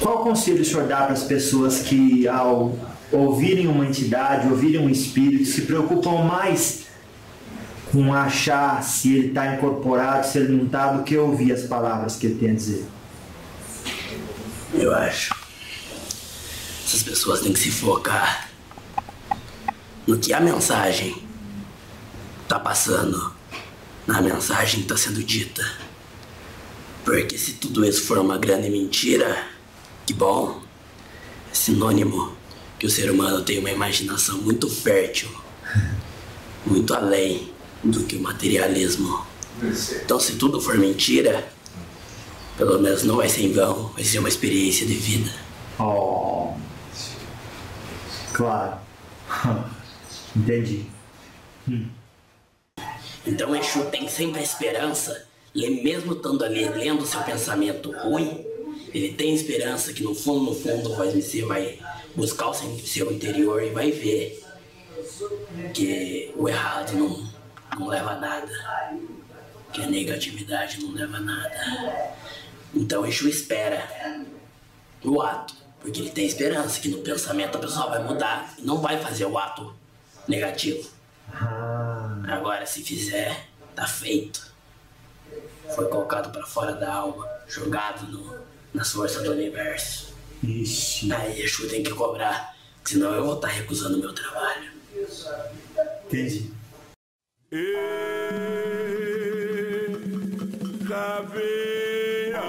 Qual conselho o senhor dá para as pessoas que, ao ouvirem uma entidade, ouvirem um espírito, se preocupam mais com achar se ele está incorporado, se ele não está, do que ouvir as palavras que ele tem a dizer? Eu acho. Essas pessoas têm que se focar no que a mensagem está passando, na mensagem que está sendo dita. Porque se tudo isso for uma grande mentira, que bom, é sinônimo que o ser humano tem uma imaginação muito fértil, muito além do que o materialismo. Então, se tudo for mentira, pelo menos não vai ser em vão, vai ser uma experiência de vida. Oh, claro. Entendi. Hum. Então, Exu tem sempre a esperança, mesmo estando ali lendo seu pensamento ruim, ele tem esperança que no fundo, no fundo, você vai buscar o seu interior e vai ver que o errado não, não leva a nada, que a negatividade não leva a nada. Então Exu espera o ato, porque ele tem esperança que no pensamento a pessoa vai mudar e não vai fazer o ato negativo. Ah. Agora, se fizer, tá feito. Foi colocado para fora da alma, jogado no, nas forças do universo. Ixi. Aí Exu tem que cobrar, senão eu vou estar recusando o meu trabalho. Entendi. E caveira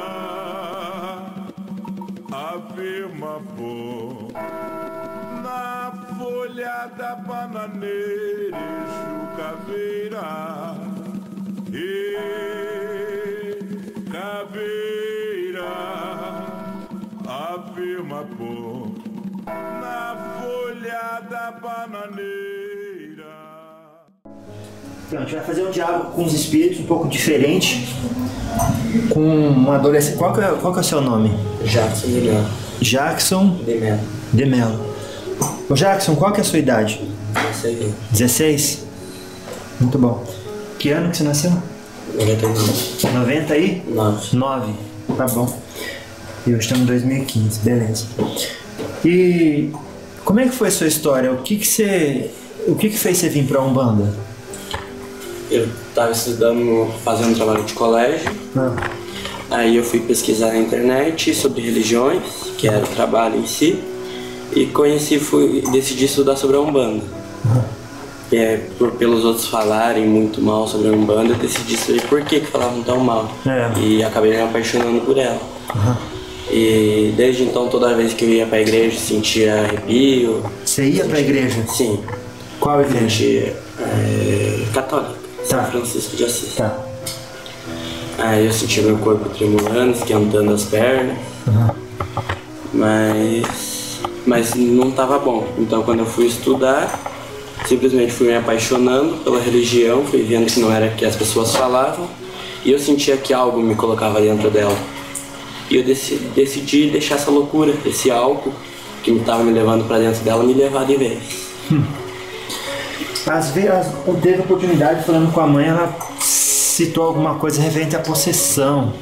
afirma pô na folha da bananeira Exu caveira e da bananeira Então, a gente vai fazer um diálogo com os espíritos um pouco diferente. Com um adolescente. Qual que é, qual que é o seu nome? Jackson Milhão. Jackson De mesmo. de Mello. Ô Jackson, qual que é a sua idade? Isso aí. 16? Muito bom. Que ano que você nasceu? 99. 90 aí? 9. 9. Tá bom. E hoje estamos em 2015, beleza. E como é que foi a sua história? O que que você. O que que fez você vir pra Umbanda? Eu estava estudando, fazendo trabalho de colégio, Ah, aí eu fui pesquisar na internet sobre religiões, que era o trabalho em si, e conheci, fui, decidi estudar sobre a Umbanda. E é, por, pelos outros falarem muito mal sobre a Umbanda, eu decidi saber por que, que falavam tão mal. É. E acabei me apaixonando por ela. E desde então, toda vez que eu ia pra igreja, sentia arrepio. Você ia pra igreja? Sim, Qual igreja? sentia é, católica, Tá. São Francisco de Assis. Tá. Aí eu senti meu corpo tremulando, esquentando as pernas. Mas. Mas não tava bom. Então quando eu fui estudar, simplesmente fui me apaixonando pela religião, fui vendo que não era o que as pessoas falavam, e eu sentia que algo me colocava dentro dela. E eu decidi, decidi deixar essa loucura, esse álcool que me tava me levando para dentro dela, me levar de vez. Às vezes, teve oportunidade falando com a mãe, ela citou alguma coisa referente à possessão.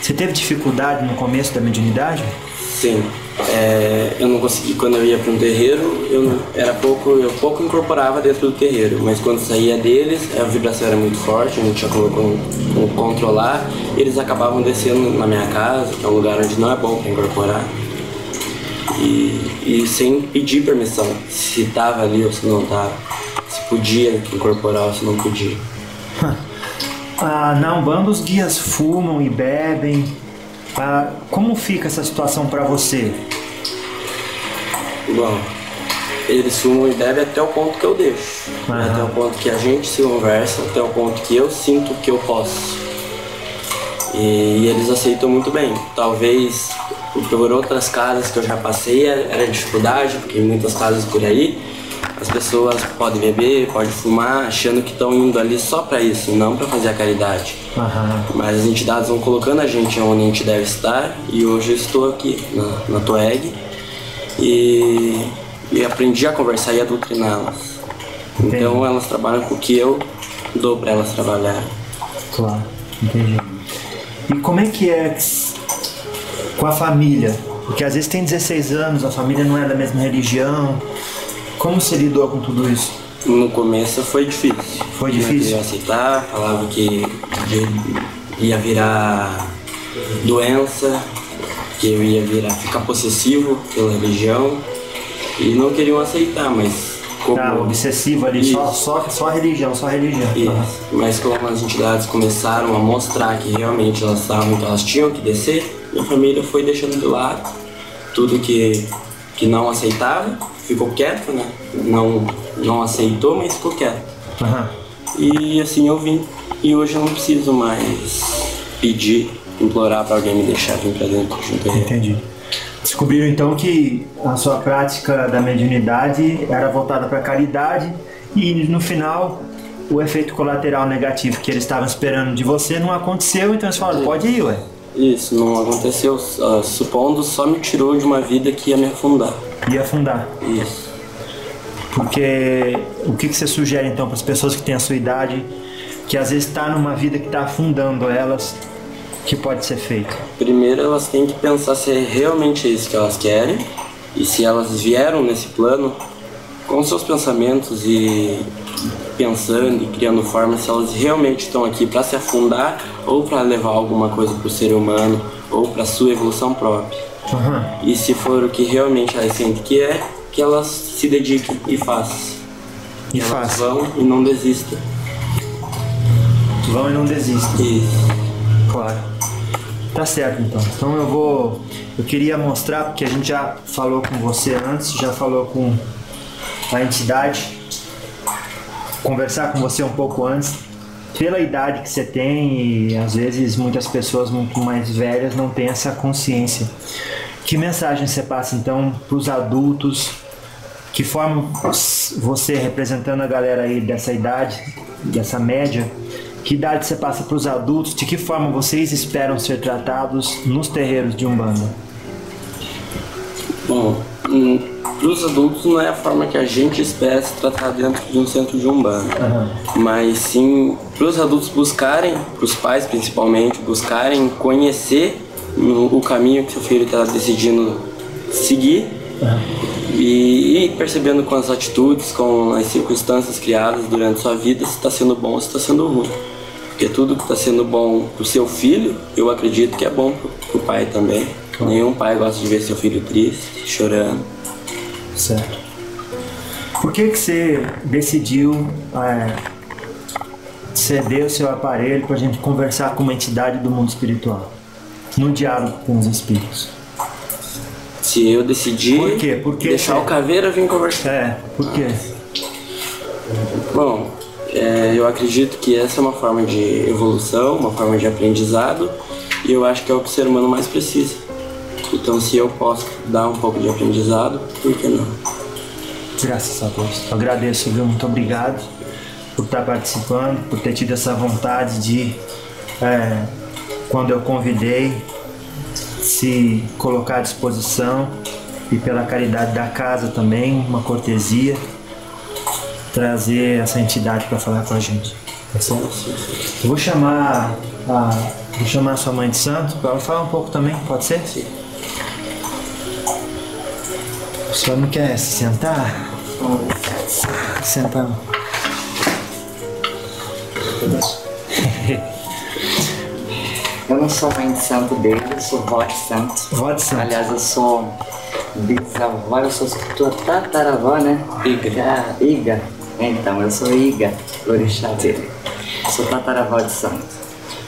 Você teve dificuldade no começo da mediunidade? Sim. É, eu não consegui quando eu ia para um terreiro, eu não- era pouco, eu pouco incorporava dentro do terreiro, mas quando saía deles, a vibração era muito forte, não tinha como, como- como controlar, eles acabavam descendo na minha casa, que é um lugar onde não é bom para incorporar. E, e sem pedir permissão, se estava ali ou se não estava, se podia incorporar ou se não podia. Ah, na Umbanda os guias fumam e bebem. Ah, como fica essa situação pra você? Bom, eles fumam e bebem até o ponto que eu deixo. Aham. Até o ponto que a gente se conversa, até o ponto que eu sinto que eu posso. E, eles aceitam muito bem. Talvez por outras casas que eu já passei era era dificuldade, porque muitas casas por aí as pessoas podem beber, podem fumar, achando que estão indo ali só para isso, não para fazer a caridade. Aham. Mas as entidades vão colocando a gente onde a gente deve estar e hoje eu estou aqui na, na TOEG e, e aprendi a conversar e a doutriná-las. Então elas trabalham com o que eu dou para elas trabalhar. Claro, entendi. E como é que é com a família? Porque às vezes tem 16 anos, a família não é da mesma religião. Como você lidou com tudo isso? No começo foi difícil. Foi Não difícil? queria aceitar, falava que ia virar doença, que eu ia virar ficar possessivo pela religião e não queriam aceitar, mas como Tá, obsessivo ali, só, Isso. só, só religião, só religião. Isso. Aham. Mas como as entidades começaram a mostrar que realmente elas estavam, que elas tinham que descer, minha família foi deixando de lado tudo que, que não aceitava, ficou quieto, né? Não, não aceitou, mas ficou quieto. Aham. E assim eu vim. E hoje eu não preciso mais pedir, implorar pra alguém me deixar vir pra dentro de terreno. Entendi. Descobriram então que a sua prática da mediunidade era voltada para caridade e no final o efeito colateral negativo que eles estavam esperando de você não aconteceu, então eles falaram, pode ir, ué. Isso não aconteceu, ah, supondo, só me tirou de uma vida que ia me afundar. E afundar. Isso. Porque o que, que você sugere então para as pessoas que têm a sua idade, que às vezes está numa vida que está afundando elas, que pode ser feito? Primeiro elas têm que pensar se é realmente isso que elas querem e se elas vieram nesse plano com seus pensamentos e pensando e criando formas, se elas realmente estão aqui para se afundar ou para levar alguma coisa para o ser humano ou para sua evolução própria. Aham. E se for o que realmente elas sentem que é, que elas se dediquem e façam. E Elas faz. vão e não desistam. Vão e não desistam. Isso. Claro. Tá certo então. Então eu vou. Eu queria mostrar, porque a gente já falou com você antes, já falou com a entidade, conversar com você um pouco antes. Pela idade que você tem, e às vezes muitas pessoas muito mais velhas não têm essa consciência. Que mensagem você passa então para os adultos? Que forma você representando a galera aí dessa idade, dessa média, que idade você passa para os adultos? De que forma vocês esperam ser tratados nos terreiros de Umbanda? Bom, para os adultos não é a forma que a gente espera se tratar dentro de um centro de umbanda, mas sim para os adultos buscarem, para os pais principalmente, buscarem conhecer o caminho que seu filho está decidindo seguir e ir percebendo com as atitudes, com as circunstâncias criadas durante sua vida se está sendo bom ou se está sendo ruim. Porque tudo que está sendo bom para o seu filho, eu acredito que é bom para o pai também. Nenhum pai gosta de ver seu filho triste, chorando. Certo. Por que, que você decidiu é, ceder o seu aparelho para a gente conversar com uma entidade do mundo espiritual? No diálogo com os espíritos. Se eu decidir Por quê? Por que deixar você- o caveira vir conversar. É, por quê? Bom, é, eu acredito que essa é uma forma de evolução, uma forma de aprendizado, e eu acho que é o que o ser humano mais precisa. Então, se eu posso dar um pouco de aprendizado, por que não? Graças a Deus. Eu agradeço, viu? Muito obrigado por estar participando, por ter tido essa vontade de, é, quando eu convidei, se colocar à disposição e pela caridade da casa também, uma cortesia, trazer essa entidade para falar com a gente. Tá certo? Eu vou chamar a, vou chamar a sua mãe de santo para ela falar um pouco também, pode ser? Sim. O senhor não quer se sentar? Senta. Eu não sou mãe de santo dele, eu sou vó de santo. Vó de santo. Aliás, eu sou bisavó, eu sou tua tataravó, né? Iga. Iga. Então, eu sou Iga, orixá dele. Sou tataravó de santo.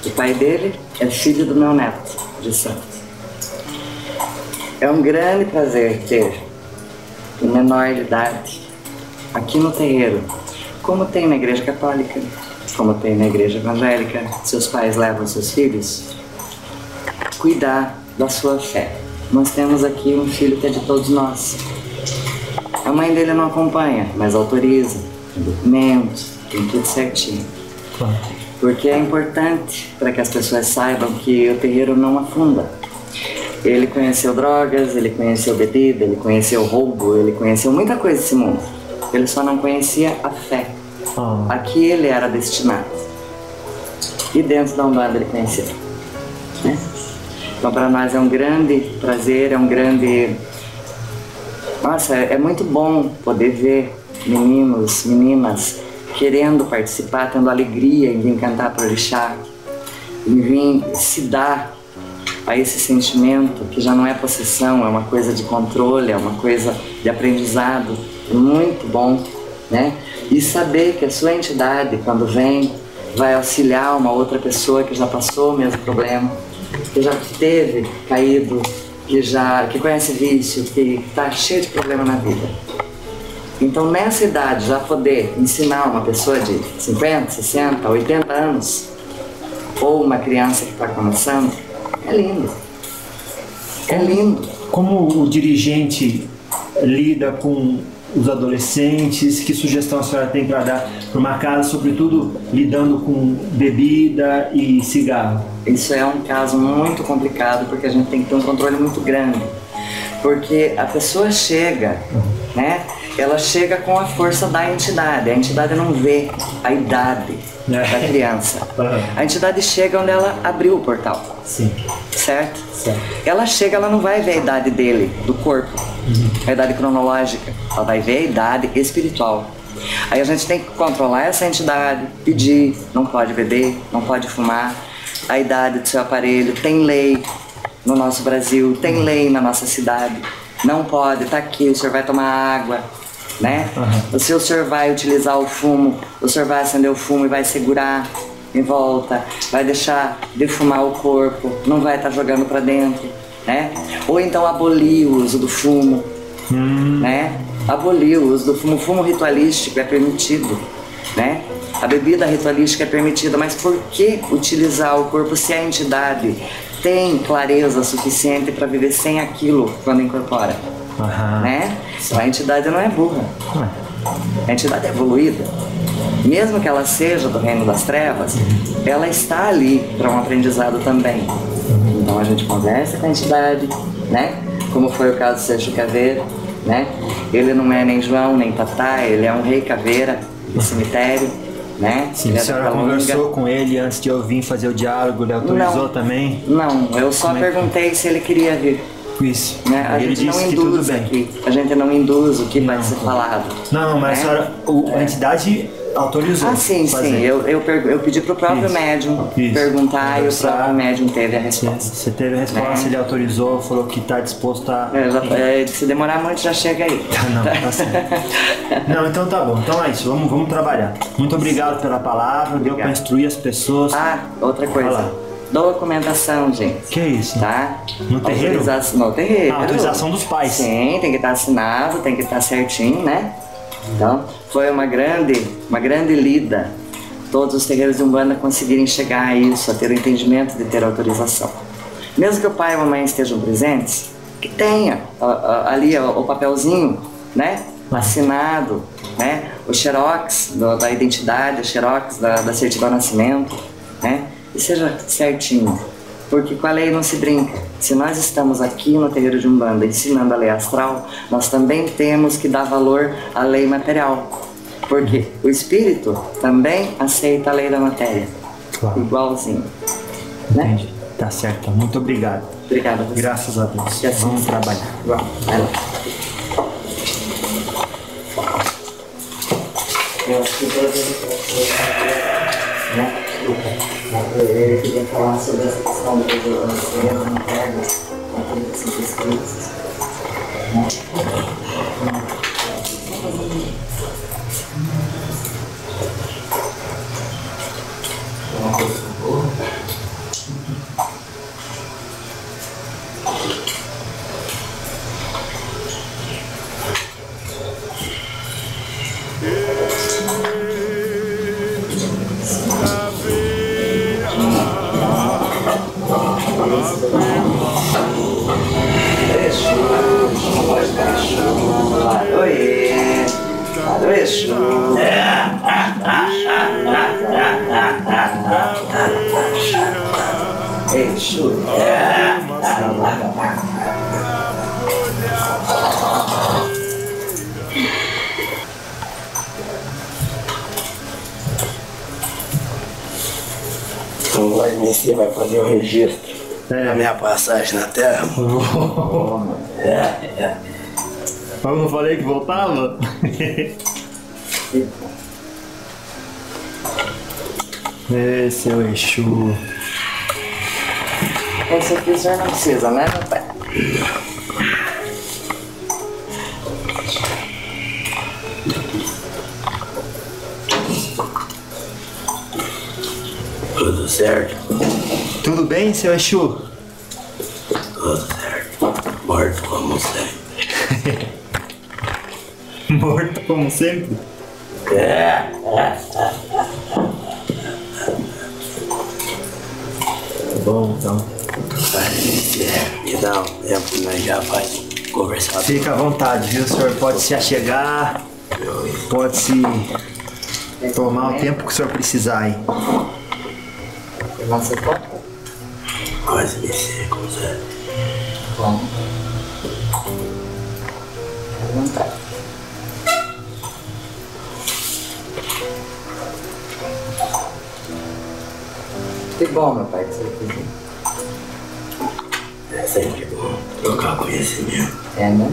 O pai dele é filho do meu neto, de santo. É um grande prazer ter um menor de idade aqui no terreiro, como tem na igreja católica, como tem na igreja evangélica, seus pais levam seus filhos, cuidar da sua fé. Nós temos aqui um filho que é de todos nós. A mãe dele não acompanha, mas autoriza, tem documentos, tem tudo certinho. Porque é importante para que as pessoas saibam que o terreiro não afunda. Ele conheceu drogas, ele conheceu bebida, ele conheceu roubo, ele conheceu muita coisa desse mundo. Ele só não conhecia a fé. Ah, A que ele era destinado. E dentro da Umbanda ele conheceu. né? Então, para nós é um grande prazer, é um grande. Nossa, é, é muito bom poder ver meninos, meninas querendo participar, tendo alegria em vir cantar para o Orixá, em vir se dar a esse sentimento que já não é possessão, é uma coisa de controle, é uma coisa de aprendizado, é muito bom, né? E saber que a sua entidade, quando vem, vai auxiliar uma outra pessoa que já passou o mesmo problema, que já teve caído, que já que conhece vício, que está cheio de problema na vida. Então, nessa idade, já poder ensinar uma pessoa de 50, 60, 80 anos, ou uma criança que está começando, é lindo. É lindo. Como o dirigente lida com os adolescentes? Que sugestão a senhora tem para dar para uma casa, sobretudo lidando com bebida e cigarro? Isso é um caso muito complicado porque a gente tem que ter um controle muito grande. Porque a pessoa chega, né? Ela chega com a força da entidade. A entidade não vê a idade da criança. A entidade chega onde ela abriu o portal. Sim. Certo? Certo. Ela chega, ela não vai ver a idade dele, do corpo, a idade cronológica. Ela vai ver a idade espiritual. Aí a gente tem que controlar essa entidade, pedir, não pode beber, não pode fumar, a idade do seu aparelho, tem lei no nosso Brasil, tem lei na nossa cidade. Não pode, tá aqui, o senhor vai tomar água, né? Se o senhor vai utilizar o fumo, o senhor vai acender o fumo e vai segurar em volta, vai deixar defumar o corpo, não vai estar jogando para dentro, né? Ou então abolir o uso do fumo, né? Abolir o uso do fumo. O fumo ritualístico é permitido, né? A bebida ritualística é permitida, mas por que utilizar o corpo se a entidade tem clareza suficiente para viver sem aquilo quando incorpora? Aham. né? A entidade não é burra. A entidade é evoluída. Mesmo que ela seja do reino das trevas, ela está ali para um aprendizado também. Então a gente conversa com a entidade, né? Como foi o caso do Seixo Caveira, né? Ele não é nem João, nem Tatá, ele é um rei caveira do cemitério, né? Sim, Ele a é da senhora conversou com ele antes de eu vir fazer o diálogo, ele autorizou Não. também? Não, eu só Como é perguntei se ele queria vir. Isso. Né? A ele gente não disse que tudo bem. aqui. A gente não induz o que vai Não. ser falado. Não, mas a né? senhora, o- a entidade autorizou. Ah, sim, fazer. sim. Eu, eu, eu pedi pro próprio Isso. médium Isso. perguntar e o próprio médium teve a resposta. você teve a resposta, Né? ele autorizou, falou que está disposto a. É, já- é, se demorar muito, já chega aí. Ah, não, tá certo. Não, então tá bom. Então é isso, vamos, vamos trabalhar. Muito obrigado pela palavra, deu para Obrigado. instruir as pessoas. Ah, outra coisa. Documentação, gente. Que isso? Tá? No terreiro? Autoriza- No terreiro. Ah, autorização dos pais. Sim, tem que estar assinado, tem que estar certinho, né? Então, foi uma grande, uma grande lida. Todos os terreiros de Umbanda conseguirem chegar a isso, a ter o entendimento de ter autorização. Mesmo que o pai e a mamãe estejam presentes, que tenha ali o papelzinho, né? Assinado, né? O xerox da identidade, o xerox da, da certidão de nascimento, né? E seja certinho. Porque com a lei não se brinca. Se nós estamos aqui no terreiro de Umbanda ensinando a lei astral, nós também temos que dar valor à lei material. Porque o espírito também aceita a lei da matéria. Claro. Igualzinho. Né? Entendi. Tá certo. Muito obrigado. Obrigada. Graças a Deus. Assim Vamos seja. trabalhar. Vamos. Vai lá. Eu acho que todas? Eu queria falar sobre essa questão do terreno materno, aquilo que se escritos. Adoe, vai fazer o registro É. A minha passagem na Terra. Eu não falei que voltava? É, seu Exu. Esse aqui o senhor não precisa, né, meu pai? Tudo certo? Bem, seu Exu? Tudo certo. Morto como sempre. Morto como sempre? É. Tá bom, então. É, me dá um tempo, nós já vai conversar. Fica à vontade, viu? O senhor pode se achegar, pode se tomar o tempo que o senhor precisar. Lá você pode? Quase me seco, Zé. Bom. Vontade. Que bom, meu pai, que você fez. É sempre bom trocar conhecimento. É, né?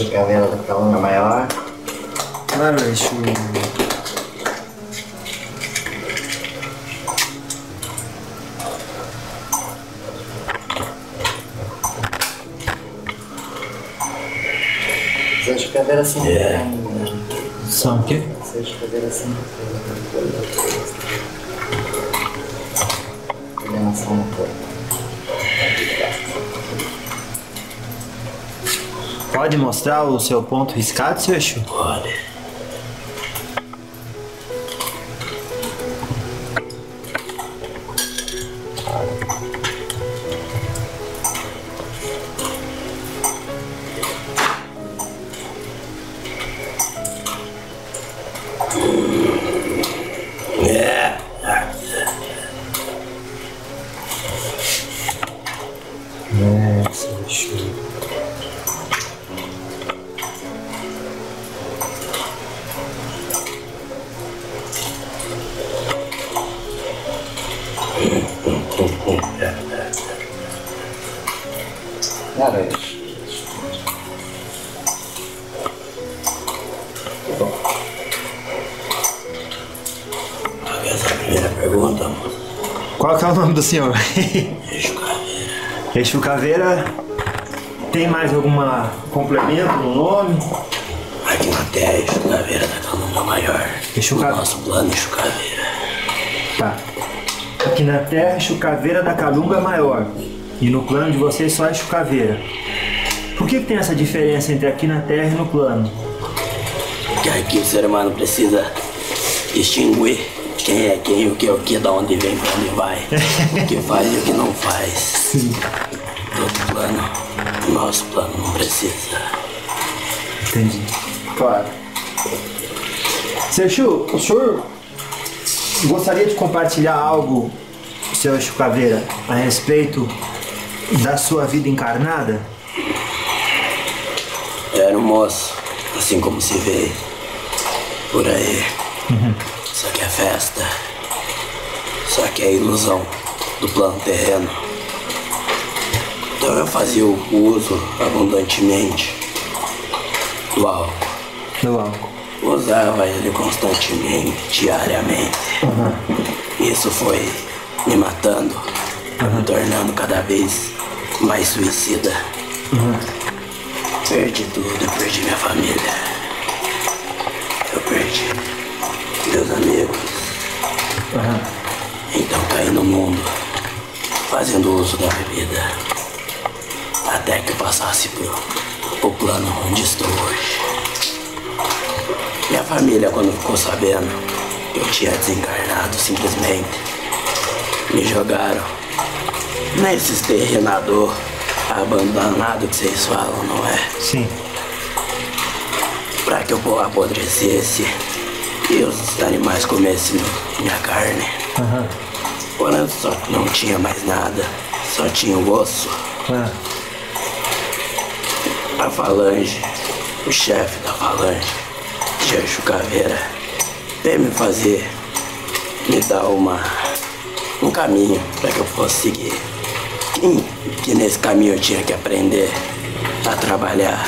Talvez de caveira da calunga maior. Claro, Exu. Zé de caveira sem É. São o quê? Zé de caveira sem Coordenação no corpo. Pode mostrar o seu ponto riscado, seu Exu? Pode. Senhor? Deixa o caveira. Tem mais alguma complemento no nome? Aqui na Terra, Exu Caveira da Calunga Maior. Exu No Caveira. nosso plano, Exu Caveira. Tá. Aqui na Terra, Exu Caveira da Calunga Maior. E no plano de vocês só Exu Caveira. Por que, que tem essa diferença entre aqui na Terra e no plano? Que aqui o ser humano precisa distinguir quem é quem, o que é o que, da onde vem, pra onde vai, o que faz e o que não faz. Sim. Do outro plano, o nosso plano não precisa. Entendi. Claro. Seu Exu, o senhor gostaria de compartilhar algo, seu Exu Caveira, a respeito da sua vida encarnada? Era um moço, assim como se vê por aí. É festa. Só que é ilusão do plano terreno. Então eu fazia o uso abundantemente do álcool. Do álcool. Usava ele constantemente, diariamente. Isso foi me matando, me tornando cada vez mais suicida. Perdi tudo, perdi minha família. Eu perdi meus amigos. Então caí no mundo, fazendo uso da bebida. Até que eu passasse pro, pro plano onde estou hoje. Minha família, quando ficou sabendo que eu tinha desencarnado, simplesmente me jogaram nesses terrenador abandonado que vocês falam, não é? Sim. Pra que eu apodrecesse e os animais comessem minha carne. Aham. Porém, só não tinha mais nada, só tinha o osso. Ah, A falange, o chefe da falange, Gercho Caveira, veio me fazer, me dar uma, um caminho para que eu fosse seguir. Que, que nesse caminho eu tinha que aprender a trabalhar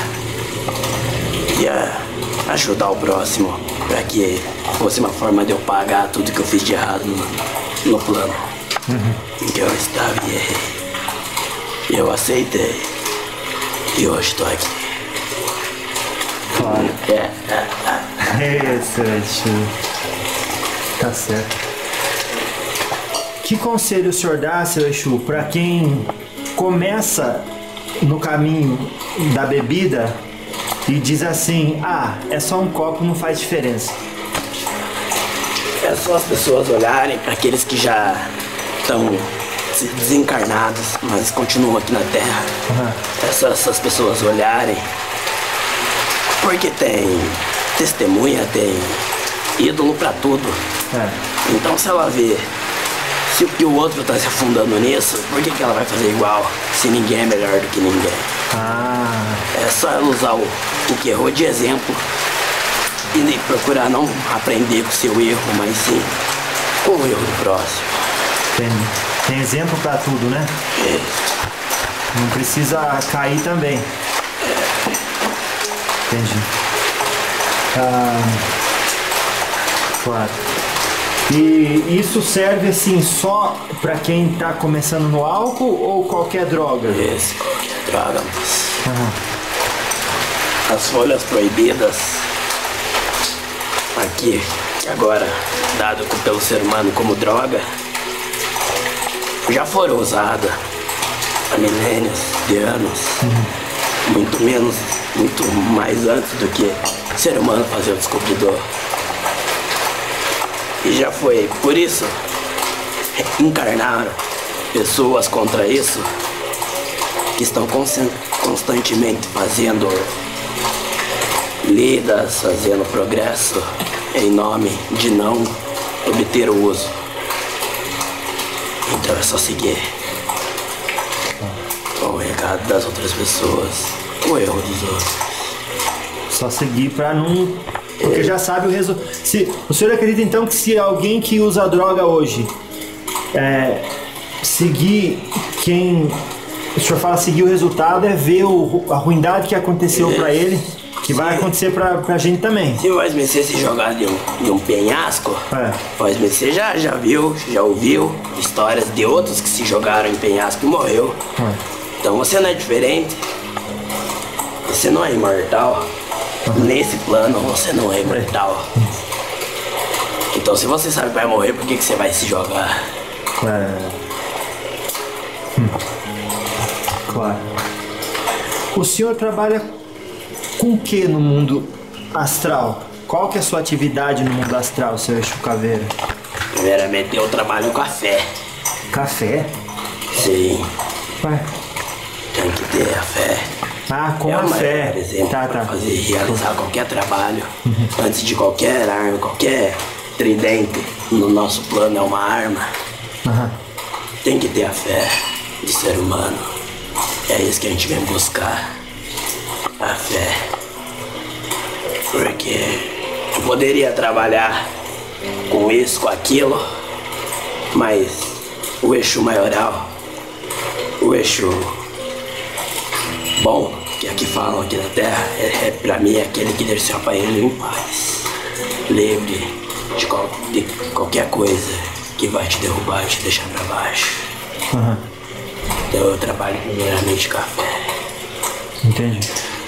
e a ajudar o próximo para que fosse uma forma de eu pagar tudo que eu fiz de errado no, no plano em que eu estava e errei. Eu aceitei. E hoje estou aqui. claro. É, Excelente. Tá certo. Que conselho o senhor dá, seu Exu, para quem começa no caminho da bebida e diz assim: ah, é só um copo, não faz diferença? é só as pessoas olharem para aqueles que já estão se- desencarnados, mas continuam aqui na Terra. Aham. É só essas pessoas olharem. Porque tem testemunha, tem ídolo para tudo. É. Então se ela vê se o que o outro tá se afundando nisso, por que, que ela vai fazer igual se ninguém é melhor do que ninguém? Ah, É só ela usar o, o que errou de exemplo e nem procurar não aprender com o seu erro, mas sim com o erro do próximo. tem, tem exemplo para tudo, né? Não precisa cair também. Entendi. Ah, claro. E isso serve assim só para quem tá começando no álcool ou qualquer droga? Qualquer droga, mas as folhas proibidas aqui, agora dado pelo ser humano como droga, já foram usadas há milênios de anos, muito menos, muito mais antes do que o ser humano fazer o descobridor. E já foi por isso encarnaram pessoas contra isso que estão constan- constantemente fazendo lidas, fazendo progresso em nome de não obter o uso. Então é só seguir o recado das outras pessoas, o erro dos outros. Só seguir para não. Porque já sabe o resultado. Se o senhor acredita então que se alguém que usa droga hoje é, seguir quem o senhor fala seguir o resultado é ver o, a ruindade que aconteceu para ele, que vai acontecer pra, pra gente também. Se o Voz-Mecê se jogar de um, de um penhasco, É. Voz-Mecê já, já viu, já ouviu histórias de outros que se jogaram em penhasco e morreu. É. Então você não é diferente. Você não é imortal. Nesse plano você não é imortal. Então se você sabe que vai morrer, por que, que você vai se jogar? É. Claro. O senhor trabalha com o que no mundo astral? Qual que é a sua atividade no mundo astral, seu Exu Caveira? Primeiramente eu trabalho com café. Café? Sim, Ué. tem que ter a fé. Ah, com é a fé. exemplo Tá, tá. fazer realizar qualquer trabalho. Antes de qualquer arma, qualquer tridente no nosso plano é uma arma. Aham. Tem que ter a fé de ser humano. É isso que a gente vem buscar. A fé. Porque eu poderia trabalhar com isso, com aquilo, mas o eixo maioral, o eixo bom, que aqui falam aqui na Terra, é, é pra mim aquele que desceu pra ele em paz, livre de, qual- de qualquer coisa que vai te derrubar e te deixar pra baixo. Então eu trabalho primeiramente café. Entendi.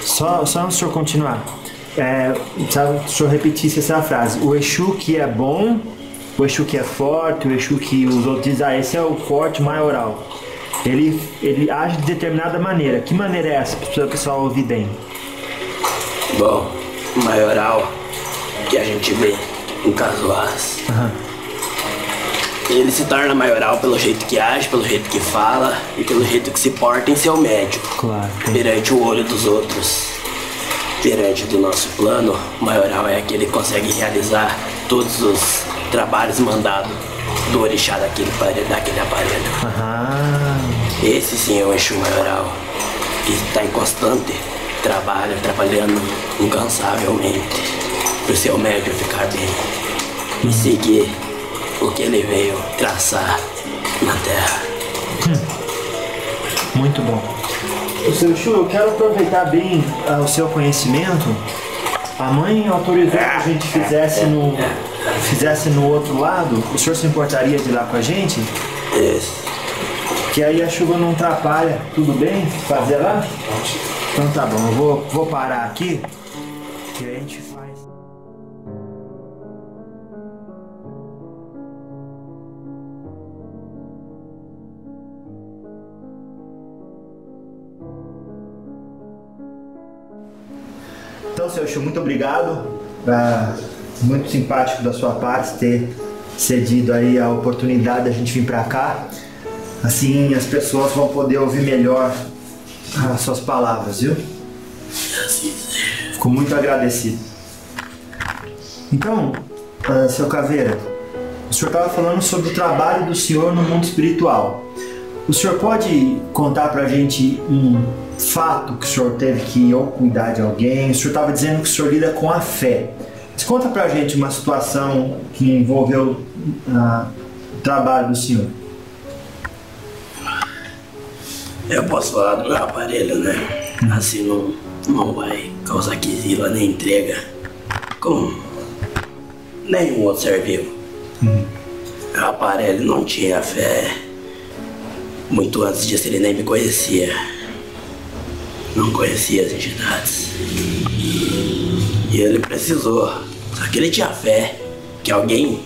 Só, só antes do senhor continuar, é, sabe, se o senhor repetisse essa frase, o Exu que é bom, o Exu que é forte, o Exu que os outros dizem, ah, esse é o forte maioral. Ele, ele age de determinada maneira. Que maneira é essa para o pessoal ouvir bem? Bom, maioral que a gente vê em Casuás. Ele se torna maioral pelo jeito que age, pelo jeito que fala e pelo jeito que se porta em seu médico. Claro. Perante o olho dos outros. Perante do nosso plano, o maioral é aquele que consegue realizar todos os trabalhos mandados do orixá daquele, daquele aparelho. Ah, Esse sim é o Exu Maioral, que está em constante trabalho, trabalhando incansavelmente para o seu médio ficar bem e seguir o que ele veio traçar na Terra. muito bom. O seu Exu, eu quero aproveitar bem ah, o seu conhecimento. A mãe autorizou que a gente fizesse no, fizesse no outro lado. O senhor se importaria de ir lá com a gente? Isso. Que aí a chuva não atrapalha. Tudo bem? Fazer lá? Então tá bom, eu vou, vou parar aqui. Que aí a gente Exu, muito obrigado. Muito simpático da sua parte ter cedido aí a oportunidade da gente vir pra cá. Assim as pessoas vão poder ouvir melhor as suas palavras, viu? Fico muito agradecido. Então, ah, seu Caveira, o senhor estava falando sobre o trabalho do senhor no mundo espiritual. O senhor pode contar pra gente um fato que o senhor teve que ou cuidar de alguém? O senhor estava dizendo que o senhor lida com a fé. Mas conta pra gente uma situação que envolveu ah, o trabalho do senhor. eu posso falar do meu aparelho, né? Assim não, não vai causar quisila nem entrega com nenhum outro ser vivo. Meu aparelho não tinha fé. Muito antes disso ele nem me conhecia. Não conhecia as entidades. E ele precisou. Só que ele tinha fé que alguém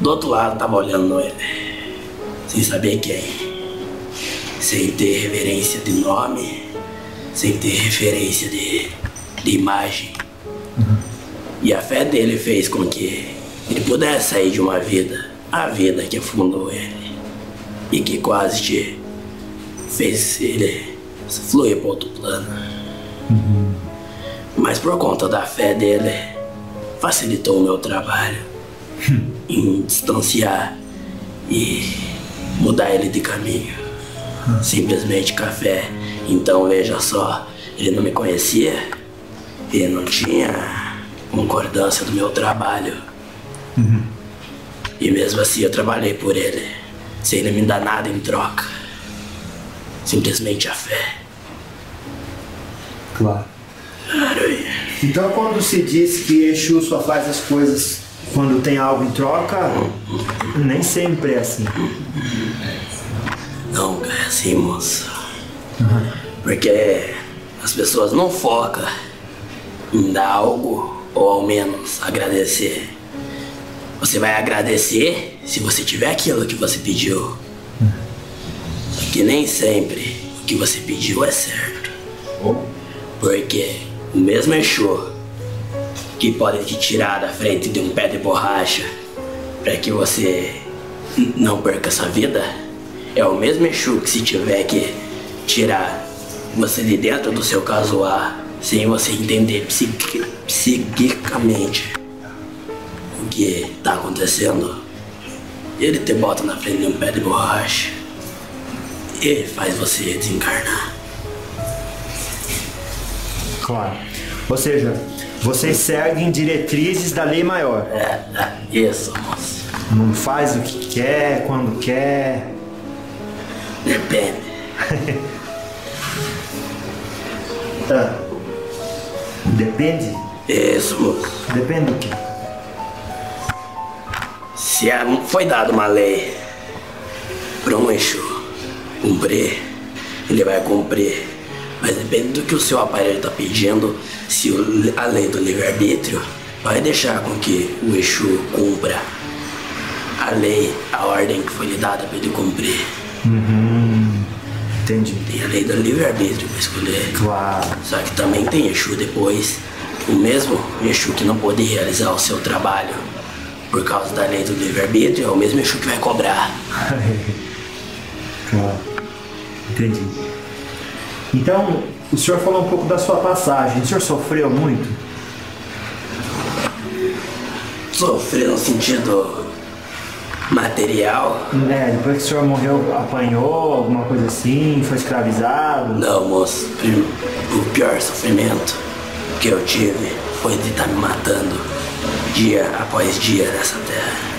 do outro lado tava olhando ele. Sem saber quem. Sem ter reverência de nome. Sem ter referência de, de imagem. E a fé dele fez com que ele pudesse sair de uma vida, a vida que afundou ele. E que quase te fez ele fluir para outro plano. Mas por conta da fé dele, facilitou o meu trabalho em distanciar e mudar ele de caminho. Simplesmente café. Então veja só, ele não me conhecia, ele não tinha concordância do meu trabalho. E mesmo assim eu trabalhei por ele, sem ele me dar nada em troca. Simplesmente a fé. Claro. Claro, Então, quando se diz que Exu só faz as coisas quando tem algo em troca, nem sempre é assim. Não é assim, moço. Porque as pessoas não focam em dar algo ou ao menos agradecer. Você vai agradecer se você tiver aquilo que você pediu. Que nem sempre o que você pediu é certo. Porque o mesmo Exu que pode te tirar da frente de um pé de borracha para que você não perca sua vida, é o mesmo Exu que se tiver que tirar você de dentro do seu casuar sem você entender psiqui- psiquicamente o que tá acontecendo, ele te bota na frente de um pé de borracha e faz você desencarnar. Claro. Ou seja, Vocês seguem diretrizes da lei maior. É, é, isso, moço. Não faz o que quer, quando quer. Depende. Ah. Depende? Isso, moço. Depende do quê? Se a- foi dada uma lei para um Exu cumprir, ele vai cumprir. Mas depende do que o seu aparelho está pedindo, se o- a lei do livre-arbítrio vai deixar com que o Exu cumpra a lei, a ordem que foi lhe dada para ele cumprir. Entendi. Tem a lei do livre-arbítrio para escolher. Claro. Só que também tem Exu depois, o mesmo Exu que não pôde realizar o seu trabalho por causa da lei do livre-arbítrio, é o mesmo Exu que vai cobrar. Claro. Entendi. Então, o senhor falou um pouco da sua passagem. O senhor sofreu muito? Sofrer no sentido material? É, depois que o senhor morreu, apanhou, alguma coisa assim, foi escravizado? Não, moço. O pior sofrimento que eu tive foi de estar me matando dia após dia nessa terra.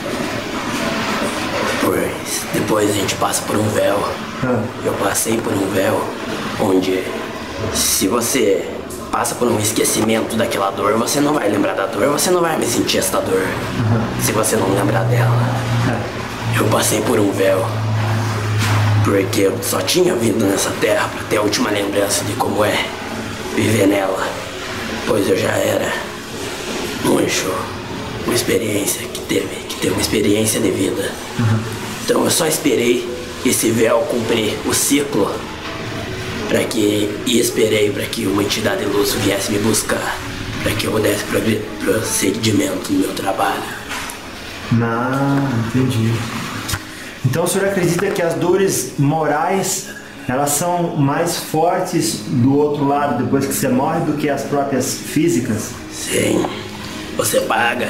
Pois depois a gente passa por um véu. Ah. Eu passei por um véu onde se você passa por um esquecimento daquela dor, você não vai lembrar da dor, você não vai me sentir essa dor. Se você não lembrar dela. Eu passei por um véu. Porque eu só tinha vindo nessa terra para ter a última lembrança de como é viver nela. Pois eu já era um Exu, uma experiência que teve, que teve uma experiência de vida. Então eu só esperei esse véu cumprir o ciclo para que e esperei para que uma entidade de luz viesse me buscar, para que eu pudesse procedimento no meu trabalho. Ah, entendi. Então o senhor acredita que as dores morais elas são mais fortes do outro lado depois que você morre do que as próprias físicas? Sim, você paga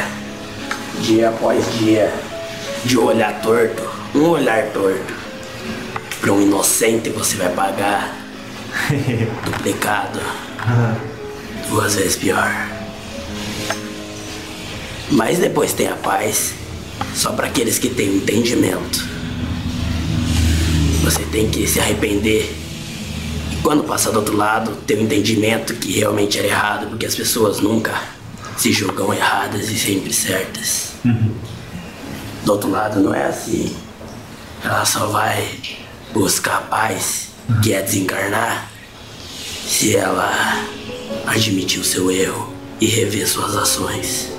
dia após dia de olhar torto, um olhar torto. Para um inocente você vai pagar duplicado, duas vezes pior. Mas depois tem a paz, só para aqueles que têm entendimento. Você tem que se arrepender e quando passar do outro lado, ter o entendimento que realmente era errado, porque as pessoas nunca se julgam erradas e sempre certas. Do outro lado não é assim. Ela só vai buscar paz, que é desencarnar, se ela admitir o seu erro e rever suas ações.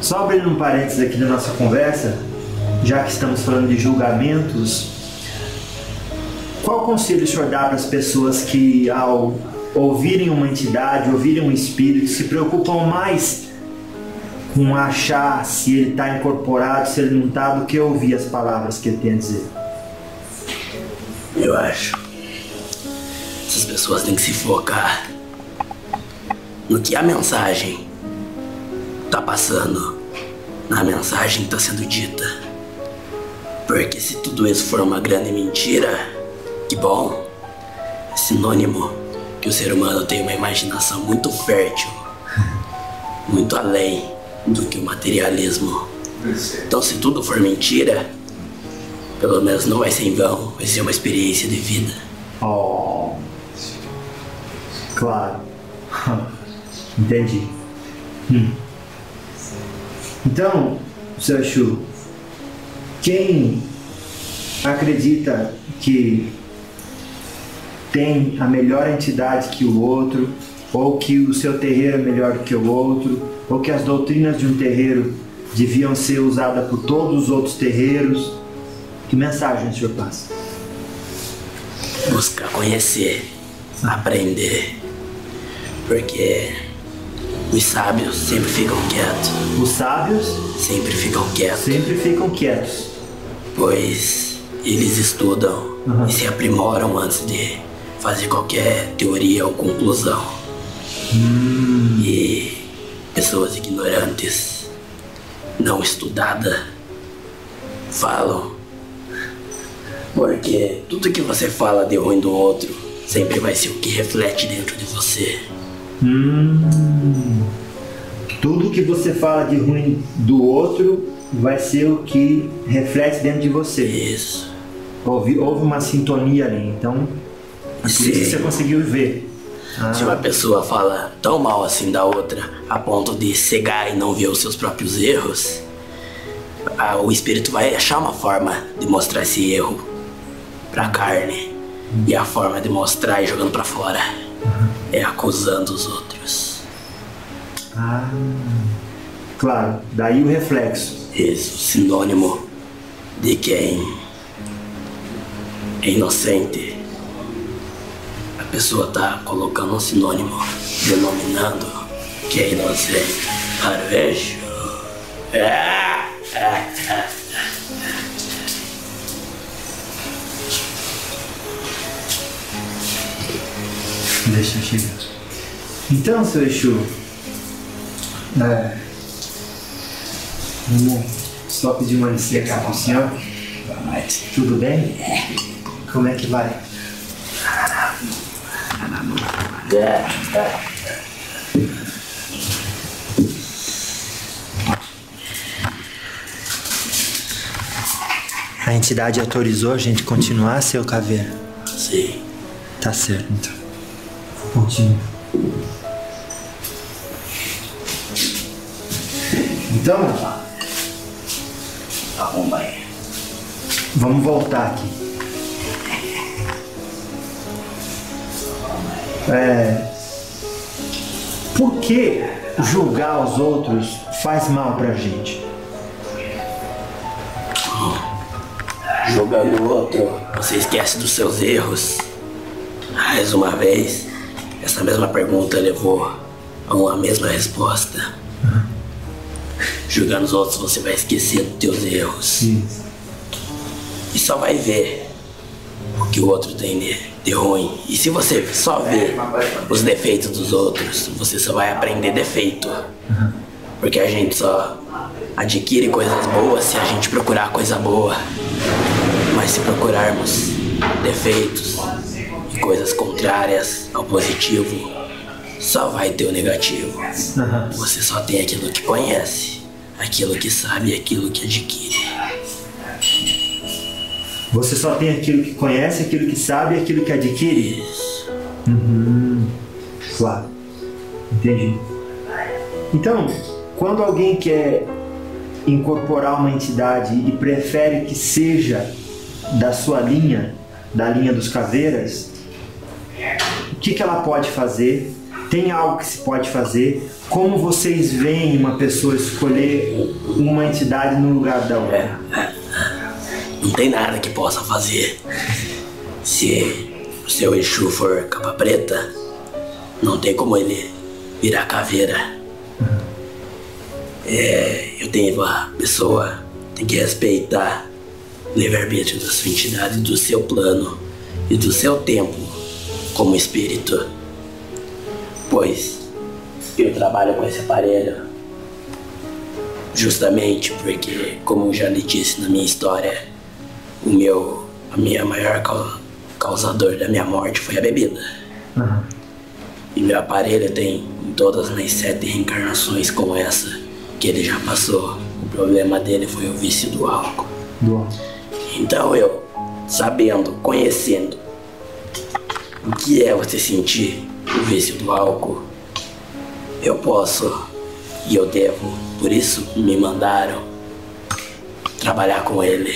Só abrindo um parênteses aqui na nossa conversa, já que estamos falando de julgamentos, qual conselho o senhor dá para as pessoas que, ao ouvirem uma entidade, ouvirem um espírito, se preocupam mais com achar se ele está incorporado, se ele não está, do que ouvir as palavras que ele tem a dizer? Eu acho. Essas pessoas têm que se focar no que a mensagem tá passando, na mensagem que tá sendo dita. Porque se tudo isso for uma grande mentira, que bom, é sinônimo que o ser humano tem uma imaginação muito fértil, muito além do que o materialismo. Então, se tudo for mentira, pelo menos não vai ser em vão, vai ser uma experiência de vida. Oh, claro. Entendi. Hum. Então, seu Chu, quem acredita que tem a melhor entidade que o outro, ou que o seu terreiro é melhor que o outro, ou que as doutrinas de um terreiro deviam ser usadas por todos os outros terreiros, que mensagem o senhor passa? Buscar conhecer, aprender. Porque os sábios sempre ficam quietos, Os sábios sempre ficam quietos, sempre ficam quietos. pois eles estudam Uhum. e se aprimoram antes de fazer qualquer teoria ou conclusão. E pessoas ignorantes, não estudadas, falam. Porque tudo que você fala de ruim do outro sempre vai ser o que reflete dentro de você. Hum. Tudo que você fala de ruim do outro vai ser o que reflete dentro de você. Isso. Houve, houve uma sintonia ali, então é por isso você conseguiu ver. Ah, Se uma pessoa fala tão mal assim da outra, a ponto de cegar e não ver os seus próprios erros, ah, o espírito vai achar uma forma de mostrar esse erro pra carne. E a forma de mostrar e jogando pra fora é acusando os outros. ah, claro, daí o reflexo. Isso, sinônimo de quem é inocente. A pessoa tá colocando um sinônimo, denominando que é inocente. Arvejo. Ah, ah, ah. Deixa eu chegar. Então, seu Exu, é, vamos só pedir uma licença pro senhor. Tudo bem? Como é que vai? A entidade autorizou a gente continuar, seu caveira? Sim. Tá certo, então. Continua. Então, Arruma aí. vamos voltar aqui. É, por que julgar os outros faz mal pra gente? Jogando o outro, você esquece dos seus erros. Mais uma vez, essa mesma pergunta levou a uma mesma resposta. Julgando os outros, você vai esquecer dos teus erros. E só vai ver que o outro tem de, de ruim. E se você só vê os defeitos dos outros, você só vai aprender defeito. Porque a gente só adquire coisas boas se a gente procurar coisa boa. Mas se procurarmos defeitos e coisas contrárias ao positivo, só vai ter o negativo. Você só tem aquilo que conhece, aquilo que sabe e aquilo que adquire. Você só tem aquilo que conhece, aquilo que sabe e aquilo que adquire? Isso. Claro. Entendi. Então, quando alguém quer incorporar uma entidade e prefere que seja da sua linha, da linha dos caveiras, o que, que ela pode fazer? Tem algo que se pode fazer? Como vocês veem uma pessoa escolher uma entidade no lugar da outra? Não tem nada que possa fazer. Se o seu Exu for capa preta, não tem como ele virar caveira. É, eu tenho a pessoa tem que respeitar o livre-arbítrio da sua entidade, do seu plano e do seu tempo como espírito. Pois eu trabalho com esse aparelho justamente porque, como já lhe disse na minha história, o meu, a minha maior cau- causador da minha morte foi a bebida. Aham. E meu aparelho tem em todas as sete reencarnações como essa que ele já passou. O problema dele foi o vício do álcool. Bom. Então eu, sabendo, conhecendo o que é você sentir o vício do álcool, eu posso e eu devo, por isso me mandaram trabalhar com ele.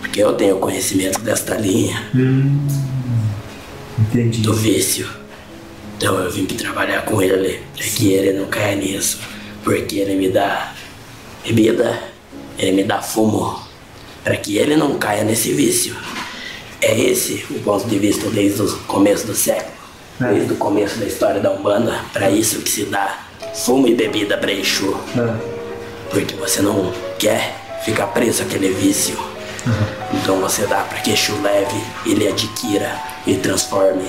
Porque eu tenho conhecimento desta linha Entendi. do vício. Então eu vim trabalhar com ele para que ele não caia nisso. Porque ele me dá bebida, ele me dá fumo, para que ele não caia nesse vício. É esse o ponto de vista desde o começo do século, É. desde o começo da história da Umbanda, para isso que se dá fumo e bebida para Exu. Ah, Porque você não quer ficar preso àquele vício. Então você dá para que Exu leve, ele adquira e transforme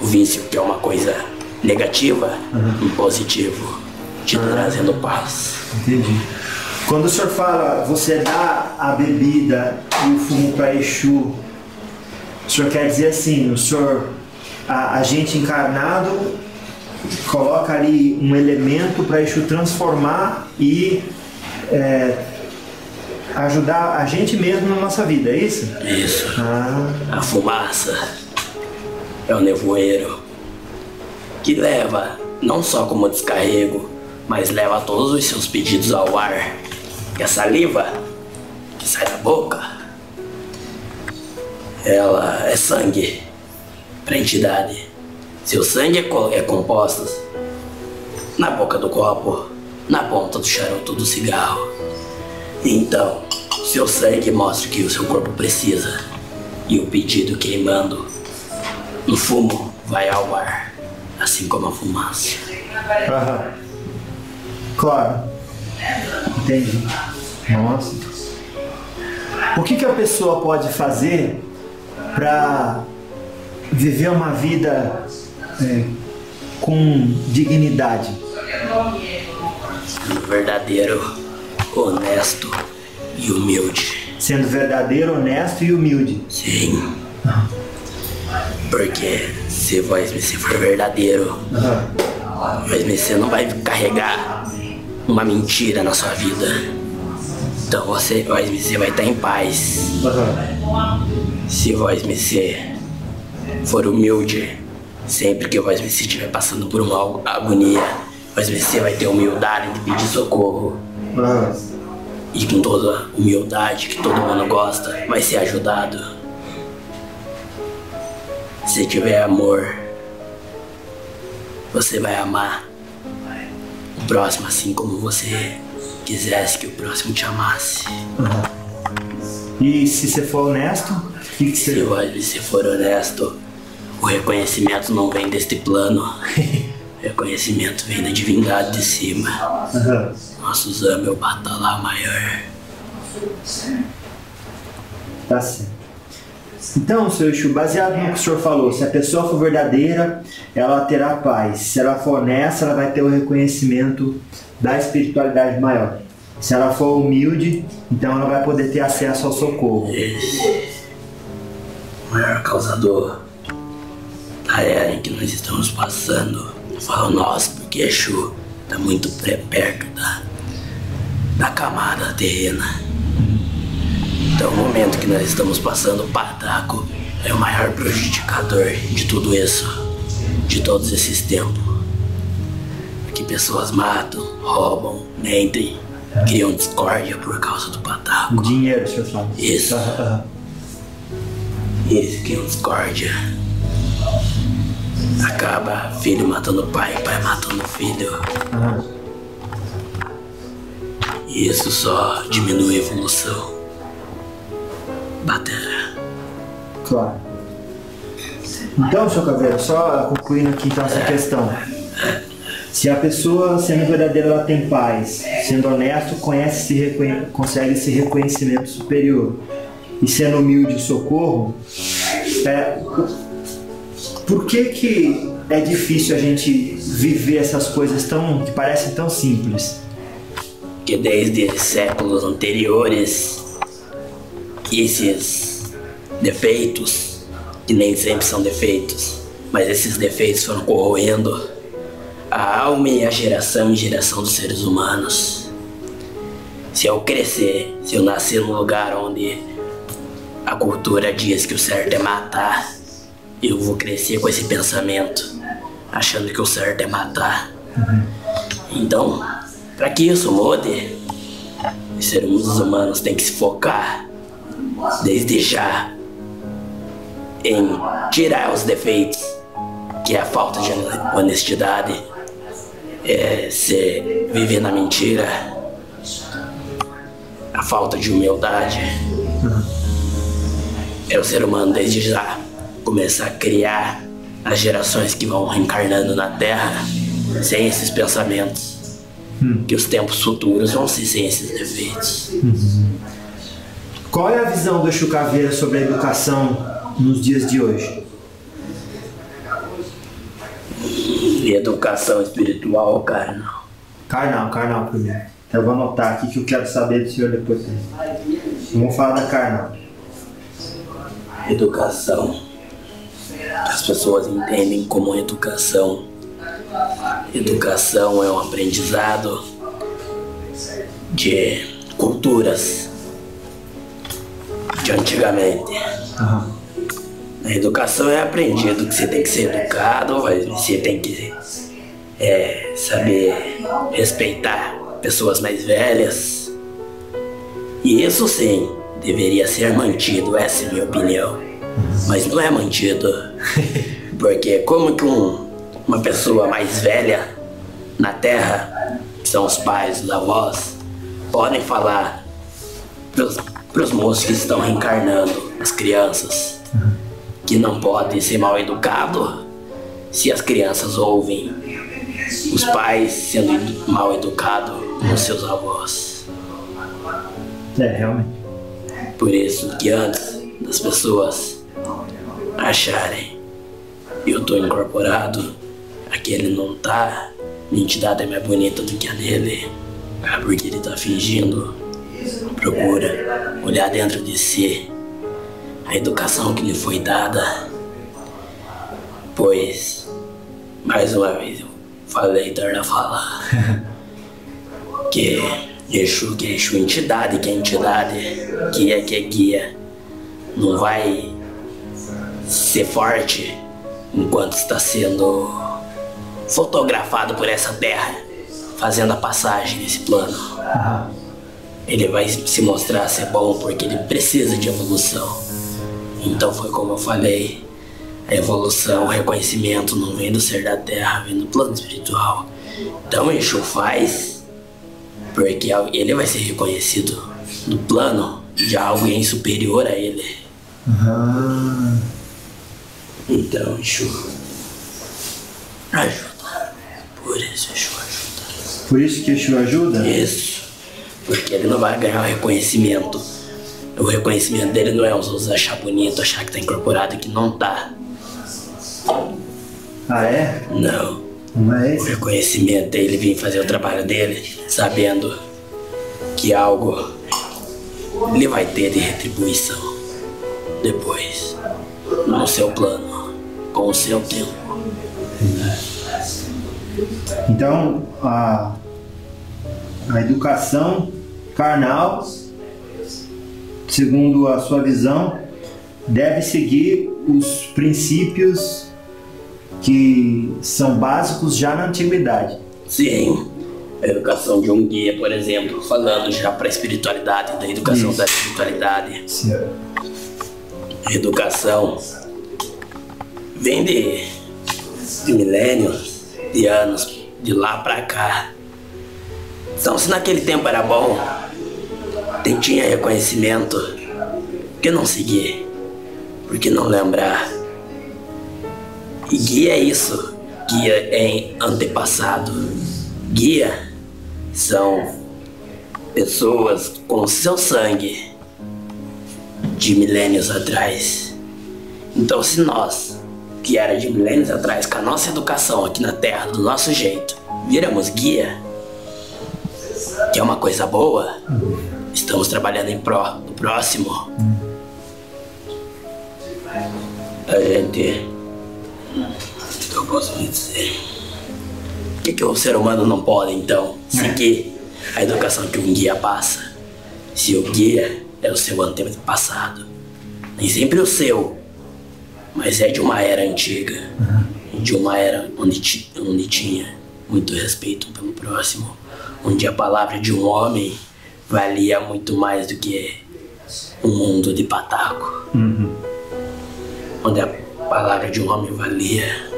o vício, que é uma coisa negativa, em positivo, te trazendo paz. Entendi. Quando o senhor fala, você dá a bebida e o fumo para Exu, o senhor quer dizer assim, o senhor, a, a gente encarnado coloca ali um elemento para Exu transformar e é, ajudar a gente mesmo na nossa vida, é isso? Isso. Ah, A fumaça é o nevoeiro que leva não só como descarrego, mas leva todos os seus pedidos ao ar. E a saliva que sai da boca, ela é sangue para a entidade. Seu sangue é, co- é composto na boca do copo, na ponta do charuto do cigarro. Então, seu sangue mostra o que o seu corpo precisa. E o pedido queimando no fumo vai ao ar, assim como a fumaça. aham. Claro. Entendi. Nossa. O que, que a pessoa pode fazer para viver uma vida é, com dignidade? Verdadeiro, honesto e humilde. Sendo verdadeiro, honesto e humilde. Sim. Porque se se for verdadeiro, voz você não vai carregar uma mentira na sua vida. Então você, voz você vai estar em paz. Se voz MC for humilde, sempre que voz MC estiver passando por uma agonia, voz MC vai ter humildade de pedir socorro. Aham. E com toda a humildade que todo mundo gosta, vai ser ajudado. Se tiver amor, você vai amar o próximo assim como você quisesse que o próximo te amasse. E se você for honesto, o que, que Se você. for honesto, o reconhecimento não vem deste plano. O reconhecimento vem da divindade de cima. Aham. Nosso Zama é o batalhar maior. Tá certo. Então, seu Exu, baseado no que o senhor falou, se a pessoa for verdadeira, ela terá paz. Se ela for honesta, ela vai ter o reconhecimento da espiritualidade maior. Se ela for humilde, então ela vai poder ter acesso ao socorro. O maior causador da era em que nós estamos passando. Eu falo nós porque Exu está muito perto da, da camada terrena. Então o momento que nós estamos passando, o pataco é o maior prejudicador de tudo isso, de todos esses tempos. Que pessoas matam, roubam, mentem, criam discórdia por causa do pataco. Dinheiro, senhor. Isso. Aham. Eles criam discórdia. Acaba filho matando pai, pai matando filho. aham. E isso só diminui a evolução da Terra. Claro. Então, senhor Caveira, só concluindo aqui então essa questão. Se a pessoa, sendo verdadeira, ela tem paz, sendo honesto, conhece reconhe- consegue esse reconhecimento superior. E sendo humilde socorro, é, por que, que é difícil a gente viver essas coisas tão que parecem tão simples? Que desde séculos anteriores, esses defeitos, que nem sempre são defeitos, mas esses defeitos foram corroendo a alma e a geração em geração dos seres humanos. Se eu crescer, se eu nascer num lugar onde a cultura diz que o certo é matar, eu vou crescer com esse pensamento, achando que o certo é matar. Então, para que isso mude, os seres humanos têm que se focar desde já em tirar os defeitos, que é a falta de honestidade, é ser viver na mentira, a falta de humildade. É o ser humano desde já começar a criar as gerações que vão reencarnando na Terra sem esses pensamentos. Que os tempos futuros vão ser sem esses defeitos. Qual é a visão do Exu Caveira sobre a educação nos dias de hoje? E educação espiritual, cara, não. Carnal, carnal primeiro. Então eu vou anotar aqui que eu quero saber do senhor depois. Vamos falar da carnal. Educação. As pessoas entendem como educação educação é um aprendizado de culturas de antigamente. Na educação é aprendido que você tem que ser educado, você tem que é, saber respeitar pessoas mais velhas. E isso sim deveria ser mantido, essa é a minha opinião. Mas não é mantido. Porque como que um, uma pessoa mais velha na Terra, que são os pais, os avós, podem falar para os moços que estão reencarnando, as crianças, que não podem ser mal educados se as crianças ouvem os pais sendo mal educados com seus avós. É, realmente. Por isso que antes das pessoas acharem eu tô incorporado, aquele não tá, minha entidade é mais bonita do que a dele, é porque ele tá fingindo. Procura olhar dentro de si a educação que lhe foi dada. Pois, mais uma vez eu falei, torna a falar. que Exu, que Exu, entidade, que é entidade, é que é guia, não vai ser forte enquanto está sendo fotografado por essa terra, fazendo a passagem nesse plano. Ele vai se mostrar ser bom porque ele precisa de evolução. Então foi como eu falei, a evolução, o reconhecimento não vem do ser da terra, vem do plano espiritual. Então Exu faz porque ele vai ser reconhecido no plano de alguém superior a ele. Uhum. Então, Exu, ajuda. Por isso, Exu ajuda. Por isso que Exu ajuda? Isso. Porque ele não vai ganhar o reconhecimento. O reconhecimento dele não é os outros achar bonito, achar que tá incorporado e que não tá. Ah, é? Não. Não é O esse? reconhecimento é ele vir fazer o trabalho dele, sabendo que algo ele vai ter de retribuição depois, no seu plano, com o seu tempo. Então, a, a educação carnal, segundo a sua visão, deve seguir os princípios que são básicos já na antiguidade. Sim, a educação de um guia, por exemplo, falando já para a espiritualidade, da educação Isso. da espiritualidade. Sim. Educação vem de, de milênios, de anos, de lá pra cá. Então, se naquele tempo era bom, tem, tinha reconhecimento, por que não seguir? Por que não lembrar? E guia é isso, guia é antepassado. Guia são pessoas com seu sangue de milênios atrás. Então, se nós, que era de milênios atrás, com a nossa educação aqui na Terra, do nosso jeito, viramos guia, que é uma coisa boa, estamos trabalhando em pró do próximo. A gente. Eu posso lhe dizer? O que, que o ser humano não pode, então, seguir a educação que um guia passa? Se o guia é o seu antepassado, nem sempre o seu, mas é de uma era antiga, de uma era onde, onde tinha muito respeito pelo próximo, onde a palavra de um homem valia muito mais do que um mundo de pataco, onde a palavra de um homem valia.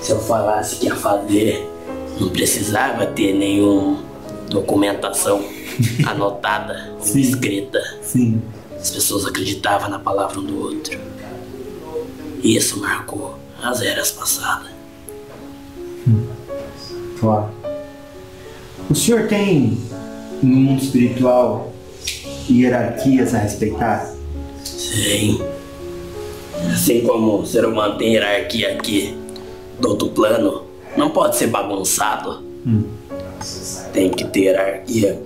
Se eu falasse que ia fazer, não precisava ter nenhuma documentação anotada Sim. escrita. Sim. As pessoas acreditavam na palavra um do outro. Isso marcou as eras passadas. Claro. O senhor tem no mundo espiritual hierarquias a respeitar? Sim. Assim como o ser humano tem hierarquia aqui do outro plano, não pode ser bagunçado. Tem que ter hierarquia.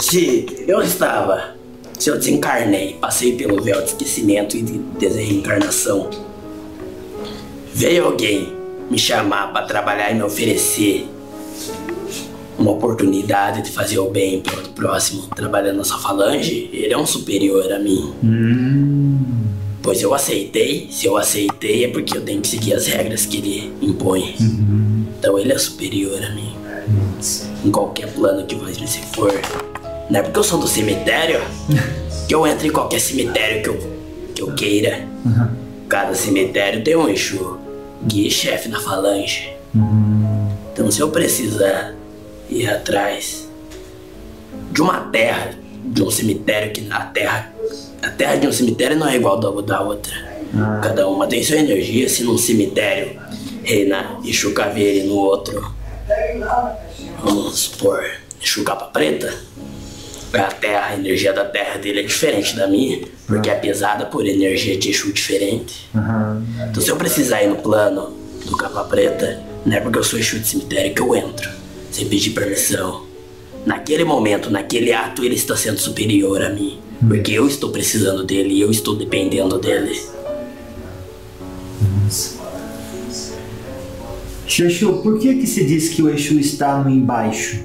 Se eu estava, se eu desencarnei, passei pelo véu de esquecimento e de desencarnação, veio alguém me chamar para trabalhar e me oferecer uma oportunidade de fazer o bem para o próximo trabalhando nessa falange, ele é um superior a mim. Pois eu aceitei, se eu aceitei é porque eu tenho que seguir as regras que ele impõe. Então ele é superior a mim. Em qualquer plano que você se for. Não é porque eu sou do cemitério que eu entro em qualquer cemitério que eu, que eu queira. Cada cemitério tem um Exu, guia e chefe na falange. Então se eu precisar ir atrás de uma terra, de um cemitério que a terra, a terra de um cemitério não é igual da, da outra. Cada uma tem sua energia. Se num cemitério reina Exu Caveira e no outro, vamos supor, Exu Capa Preta, a terra, a energia da terra dele é diferente da minha, porque é pesada por energia de Exu diferente. Então se eu precisar ir no plano do Capa Preta, não é porque eu sou Exu de cemitério que eu entro, sem pedir permissão. Naquele momento, naquele ato, ele está sendo superior a mim. Porque eu estou precisando dele e eu estou dependendo dele. Exu, por que que se diz que o Exu está no embaixo?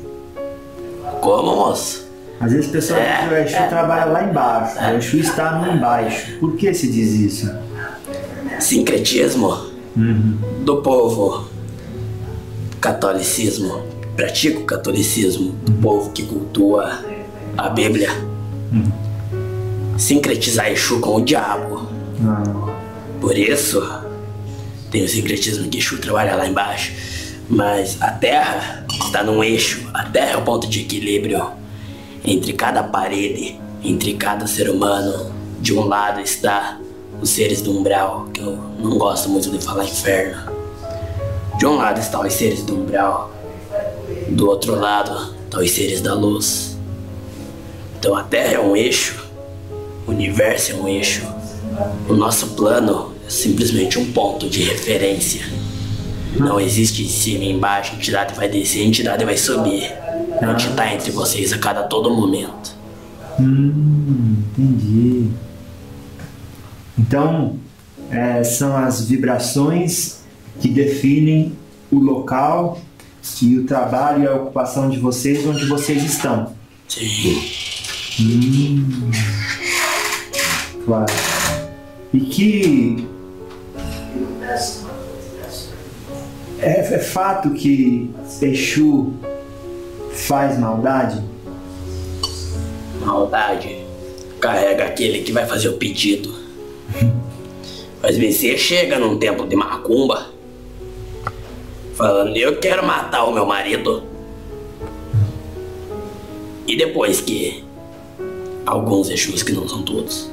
Como, moço? Às vezes o pessoal diz que o Exu trabalha lá embaixo, o Exu está no embaixo. Por que se diz isso? Sincretismo do povo. Catolicismo. Pratico o catolicismo do povo que cultua a Bíblia. Sincretizar Exu com o diabo. Por isso, tem o sincretismo que Exu trabalha lá embaixo. Mas a Terra está num eixo. A Terra é o ponto de equilíbrio entre cada parede, entre cada ser humano. De um lado está os seres do umbral, que eu não gosto muito de falar inferno. De um lado estão os seres do umbral, do outro lado estão os seres da luz. Então a Terra é um eixo, o universo é um eixo, o nosso plano é simplesmente um ponto de referência. Não existe em cima e embaixo, a entidade vai descer, a entidade vai subir. A gente está entre vocês a cada todo momento. Hum, entendi. Então, é, são as vibrações que definem o local e o trabalho e a ocupação de vocês onde vocês estão. Sim. Claro. E que é, é fato que Exu faz maldade? Maldade carrega aquele que vai fazer o pedido. Mas você chega num templo de macumba falando, eu quero matar o meu marido. E depois que alguns Exus, que não são todos,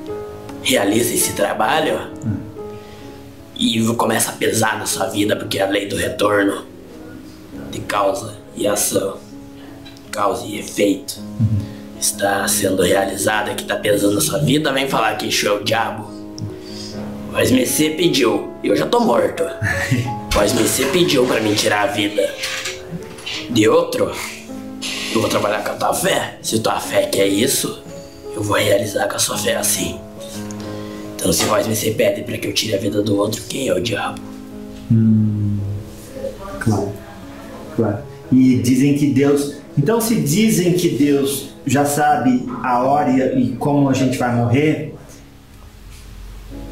realizam esse trabalho e começa a pesar na sua vida, porque é a lei do retorno de causa e ação, causa e efeito, está sendo realizada, que está pesando na sua vida, vem falar que Exu é o diabo. Mas Messê pediu, eu já tô morto. Mas Messê pediu pra mim tirar a vida de outro. Eu vou trabalhar com a tua fé. Se tua fé quer isso, eu vou realizar com a sua fé assim. Então se vós Messê pede pra que eu tire a vida do outro, quem é o diabo? Claro. Claro. E dizem que Deus. Então, se dizem que Deus já sabe a hora e como a gente vai morrer,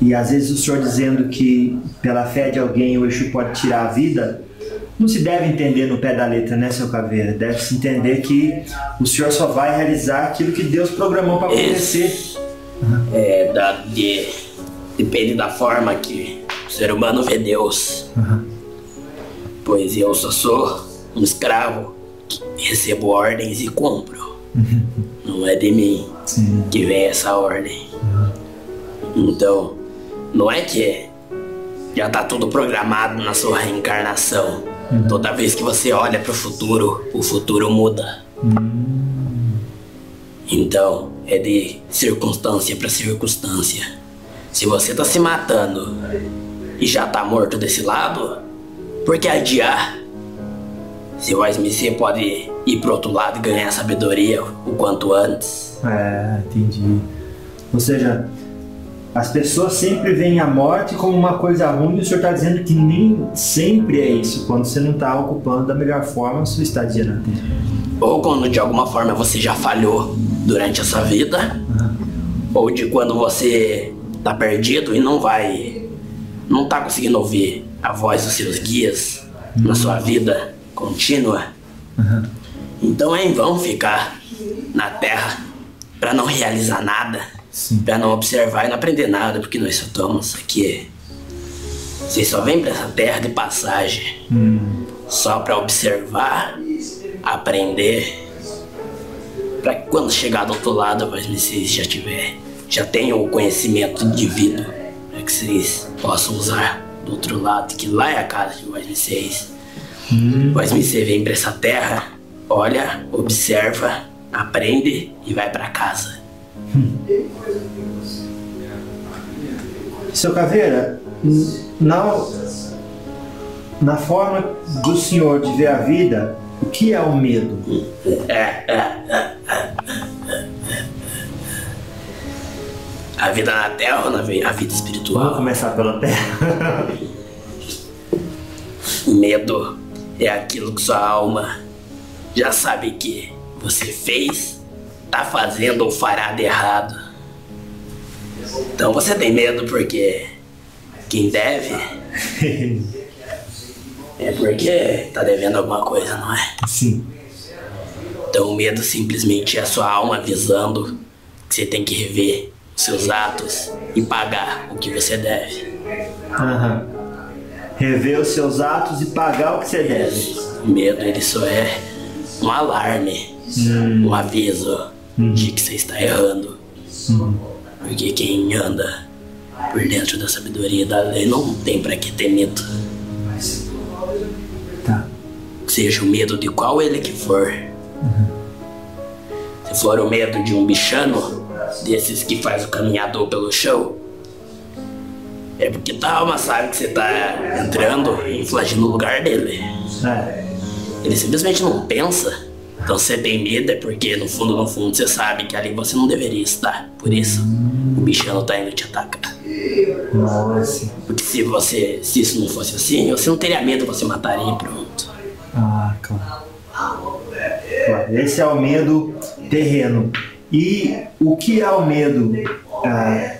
e às vezes o senhor dizendo que pela fé de alguém o Exu pode tirar a vida, não se deve entender no pé da letra, né, seu Caveira? Deve-se entender que o senhor só vai realizar aquilo que Deus programou para acontecer. Isso. É, da, de, depende da forma que o ser humano vê Deus. Pois eu só sou um escravo recebo ordens e cumpro. Não é de mim que vem essa ordem. Então, não é que já tá tudo programado na sua reencarnação. Toda vez que você olha pro futuro, o futuro muda. Então, é de circunstância para circunstância. Se você tá se matando e já tá morto desse lado, por que adiar? Se o SMC pode ir pro outro lado e ganhar sabedoria o quanto antes. É, entendi. Ou seja, as pessoas sempre veem a morte como uma coisa ruim e o senhor está dizendo que nem sempre é isso, quando você não está ocupando da melhor forma a sua estadia na Terra. Ou quando de alguma forma você já falhou durante a sua vida, ou de quando você tá perdido e não vai. não tá conseguindo ouvir a voz dos seus guias na sua vida contínua. Então é em vão ficar na terra para não realizar nada, para não observar e não aprender nada, porque nós só estamos aqui. Vocês só vêm para essa terra de passagem, só para observar, aprender, para que quando chegar do outro lado, vocês já tiver, já tenham o conhecimento devido, para que vocês possam usar do outro lado, que lá é a casa de vocês. Mas você vem pra essa terra, olha, observa, aprende e vai pra casa. Seu Caveira, na, na forma do senhor de ver a vida, o que é o medo? A vida na terra ou na a vida Vamos espiritual? começar pela terra. Medo é aquilo que sua alma já sabe que você fez, tá fazendo ou fará de errado. Então você tem medo porque quem deve é porque tá devendo alguma coisa, não é? Sim. Então o medo simplesmente é a sua alma avisando que você tem que rever seus atos e pagar o que você deve. Aham. Rever os seus atos e pagar o que você deve. O medo ele só é um alarme, um aviso de que você está errando. Porque quem anda por dentro da sabedoria da lei não tem pra que ter medo. Tá. Seja o medo de qual ele que for. Se for o medo de um bichano, desses que faz o caminhador pelo chão, é porque tua alma sabe que você tá entrando e flagindo no lugar dele. É. Ele simplesmente não pensa. Então você tem medo é porque no fundo, no fundo, você sabe que ali você não deveria estar. Por isso, o bichano tá indo te atacar. Nossa. Porque se você. Se isso não fosse assim, você não teria medo, você mataria e pronto. Ah, claro. Claro, Esse é o medo terreno. E o que é o medo ah,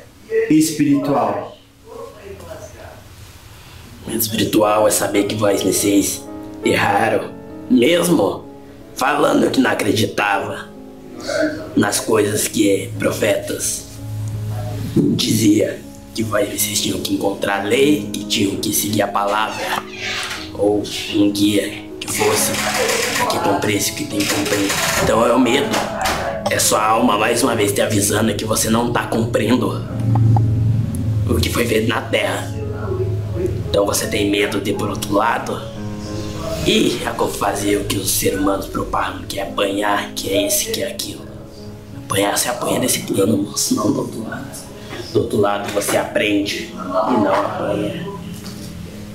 espiritual? Espiritual é saber que vocês erraram, mesmo falando que não acreditava nas coisas que profetas dizia que vocês tinham que encontrar lei, que tinham que seguir a palavra ou um guia que fosse que cumprisse o que tem que cumprir. Então é o medo. É sua alma mais uma vez te avisando que você não está cumprindo o que foi feito na terra. Então você tem medo de ir por outro lado e a fazer o que os seres humanos propagam, que é apanhar, que é esse, que é aquilo. Apanhar, você apanha nesse plano, moço, não do outro lado. Do outro lado você aprende e não apanha.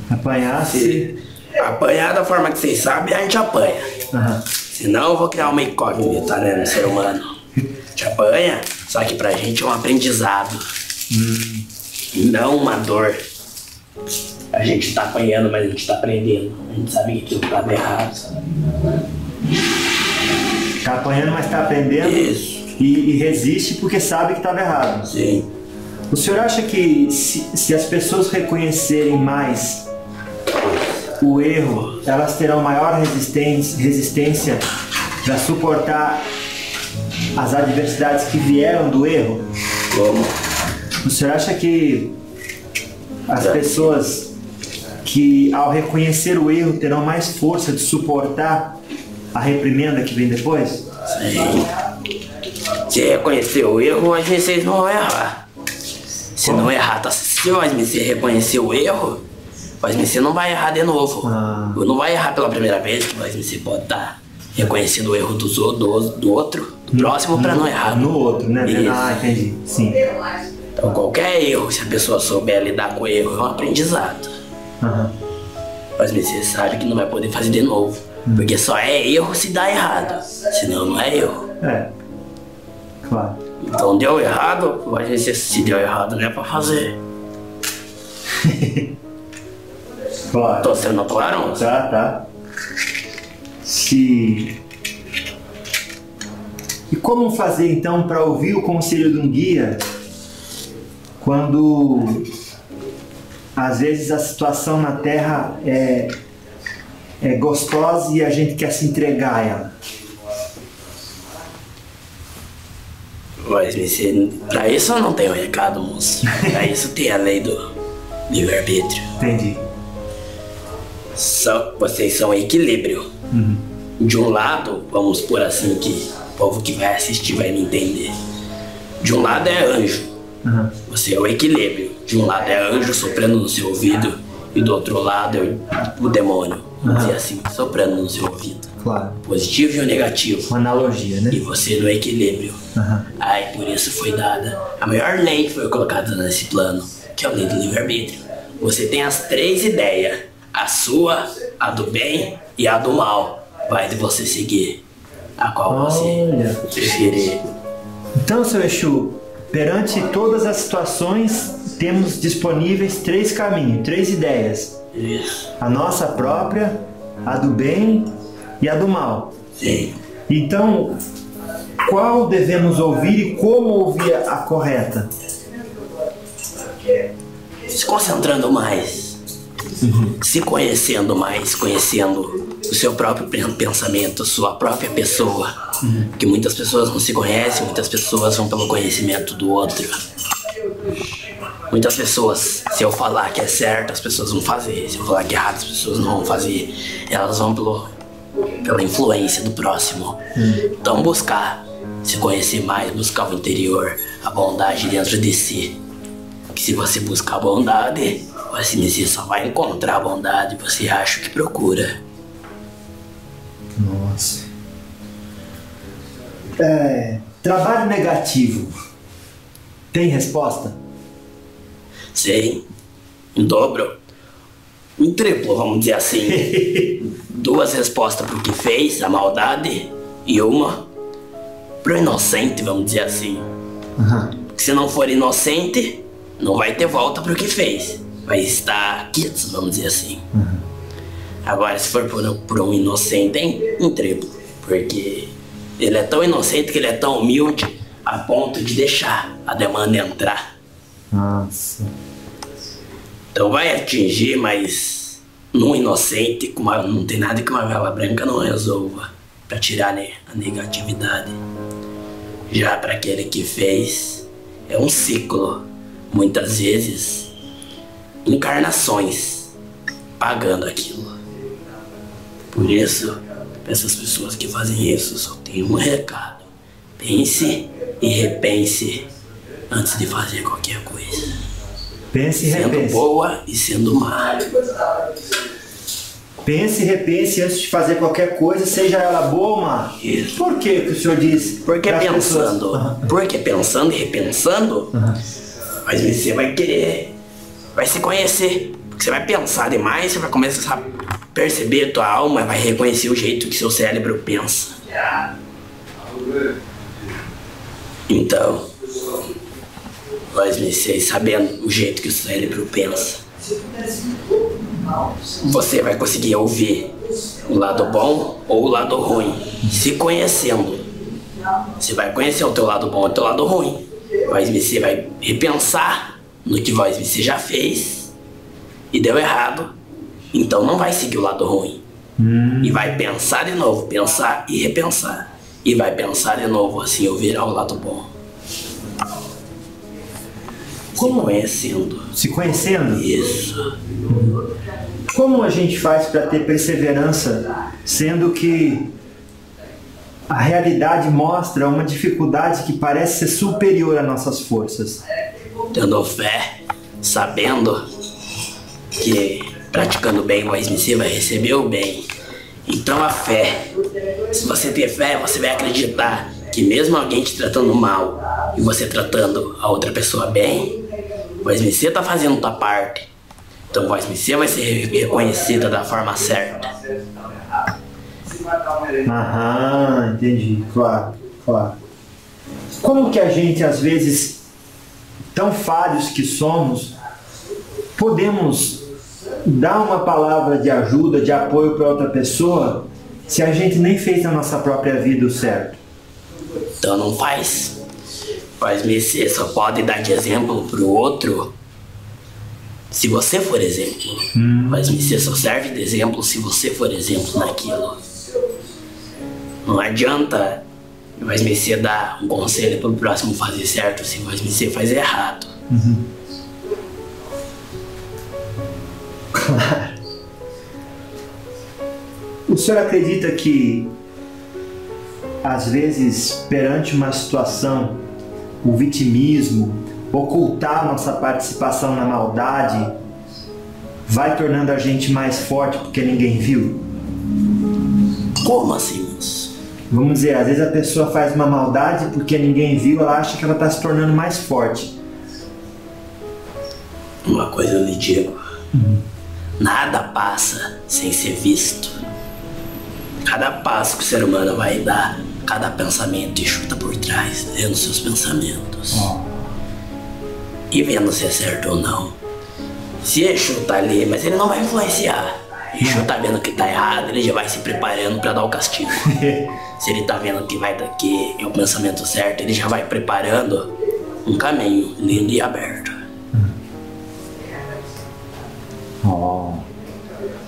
Apanhar se. Apanhar da forma que vocês sabem, a gente apanha. Aham. Senão eu vou criar uma incógnita né, no ser humano. A gente apanha, só que pra gente é um aprendizado. E não uma dor. A gente tá apanhando, mas a gente tá aprendendo. A gente sabe que aquilo tá errado. Tá apanhando, mas tá aprendendo. Isso. E, e resiste porque sabe que estava errado. Sim. O senhor acha que se, se as pessoas reconhecerem mais o erro, elas terão maior resistência, resistência para suportar as adversidades que vieram do erro? Como? O senhor acha que as pessoas que ao reconhecer o erro terão mais força de suportar a reprimenda que vem depois? Sim. Se reconhecer o erro, às vezes não vão errar. Se não errar, tá? Se você reconhecer o erro, você não vai errar de novo. Ah. Não vai errar pela primeira vez, que você pode estar reconhecendo o erro dos, o- do, do outro, do próximo, pra não errar. No outro, né? Isso. Ah, entendi. Sim. Então qualquer erro, se a pessoa souber lidar com o erro, é um aprendizado. Aham. Mas você sabe que não vai poder fazer de novo. Porque só é erro se dá errado. Senão não é erro. É. Claro. Então deu errado, vai dizer se deu errado não é pra fazer. Claro. Tô sendo claro? Tá, tá. Se. E como fazer então para ouvir o conselho de um guia quando às vezes a situação na Terra é, é gostosa e a gente quer se entregar a ela? Mas pra isso eu não tenho recado, moço. Pra isso tem a lei do livre-arbítrio. Entendi. São, vocês são equilíbrio. De um lado, vamos por assim que o povo que vai assistir vai me entender. De um lado é anjo, Aham. você é o equilíbrio. De um lado é anjo soprando no seu ouvido e do outro lado é o, demônio, vamos dizer assim, soprando no seu ouvido. Claro. Positivo e o negativo. Uma analogia, né? E você no equilíbrio. Aham. Aí por isso foi dada a maior lei que foi colocada nesse plano, que é a lei do livre-arbítrio. Você tem as três ideias: a sua, a do bem e a do mal. Vai de você seguir a qual você Olha. preferir. Então, seu Exu, perante todas as situações, temos disponíveis três caminhos, três ideias: Isso. a nossa própria, a do bem e a do mal. Sim. Então, qual devemos ouvir e como ouvir a correta? Se concentrando mais. Se conhecendo mais, conhecendo o seu próprio pen- pensamento, sua própria pessoa. Que muitas pessoas não se conhecem, muitas pessoas vão pelo conhecimento do outro. Muitas pessoas, se eu falar que é certo, as pessoas vão fazer. Se eu falar que é errado, as pessoas não vão fazer. Elas vão pelo, pela influência do próximo. Então buscar se conhecer mais, buscar o interior, a bondade dentro de si. Que se você buscar a bondade, você só vai encontrar a bondade você acha que procura. Nossa. É, trabalho negativo. Tem resposta? Sim, em dobro, em triplo, vamos dizer assim. Duas respostas pro que fez, a maldade, e uma pro inocente, vamos dizer assim. Porque se não for inocente, não vai ter volta pro que fez. Vai estar quieto, vamos dizer assim. Agora, se for por, um- por um inocente, em triplo. Porque ele é tão inocente que ele é tão humilde a ponto de deixar a demanda entrar. Nossa. Então vai atingir, mas num inocente, com uma- não tem nada que uma vela branca não resolva para tirar né, a negatividade. Já para aquele que fez, é um ciclo, muitas vezes encarnações pagando aquilo. Por isso, para essas pessoas que fazem isso, só tem um recado: pense e repense antes de fazer qualquer coisa Pense e sendo repense. boa e sendo má. Pense e repense antes de fazer qualquer coisa, seja ela boa ou má. Isso. Por que, que o senhor diz? Porque pensando, pessoas- porque pensando e repensando, mas você vai querer, vai se conhecer. Porque você vai pensar demais, você vai começar a perceber tua alma, vai reconhecer o jeito que seu cérebro pensa. Então, nós vocês sabendo o jeito que o cérebro pensa, você vai conseguir ouvir o lado bom ou o lado ruim, se conhecendo. Você vai conhecer o teu lado bom e o teu lado ruim. Mas você vai repensar no que você já fez e deu errado. Então não vai seguir o lado ruim. E vai pensar de novo, pensar e repensar. E vai pensar de novo, assim eu virar o lado bom. Como conhecendo. Se conhecendo, Isso. como a gente faz para ter perseverança, sendo que a realidade mostra uma dificuldade que parece ser superior às nossas forças? tendo fé, sabendo que praticando bem o você vai receber o bem. Então a fé, se você ter fé, você vai acreditar que mesmo alguém te tratando mal e você tratando a outra pessoa bem, o você tá fazendo tua parte. Então o você vai ser reconhecida da forma certa. Aham, entendi, claro, claro. como que a gente, às vezes, tão falhos que somos, podemos dar uma palavra de ajuda, de apoio para outra pessoa, se a gente nem fez na nossa própria vida o certo? Então não faz. Faz você só pode dar de exemplo pro outro se você for exemplo. Mas você só serve de exemplo se você for exemplo naquilo. Não adianta mas você dar um conselho pro próximo fazer certo se mas você faz errado. O senhor acredita que, às vezes, perante uma situação, o vitimismo, ocultar nossa participação na maldade, vai tornando a gente mais forte porque ninguém viu? Como assim, moço? Vamos dizer, às vezes a pessoa faz uma maldade porque ninguém viu, ela acha que ela está se tornando mais forte. Uma coisa eu lhe digo. Nada passa sem ser visto. Cada passo que o ser humano vai dar, cada pensamento enxuta por trás, lendo seus pensamentos. E vendo se é certo ou não. Se Exu tá ali, mas ele não vai influenciar. Exu tá vendo que tá errado, ele já vai se preparando pra dar o castigo. se ele tá vendo que vai daqui é o pensamento certo, ele já vai preparando um caminho lindo e aberto.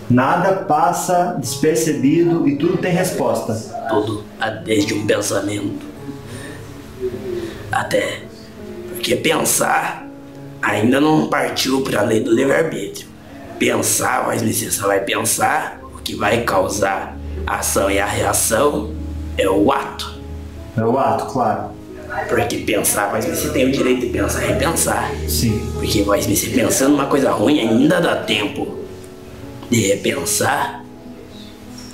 Nada passa despercebido e tudo tem resposta. tudo desde um pensamento até porque pensar ainda não partiu para a lei do livre-arbítrio. Pensar, mas licença vai pensar, o que vai causar a ação e a reação é o ato. É o ato, claro. Porque pensar, mas você tem o direito de pensar e pensar. Sim. Porque vai você pensando uma coisa ruim, ainda dá tempo de repensar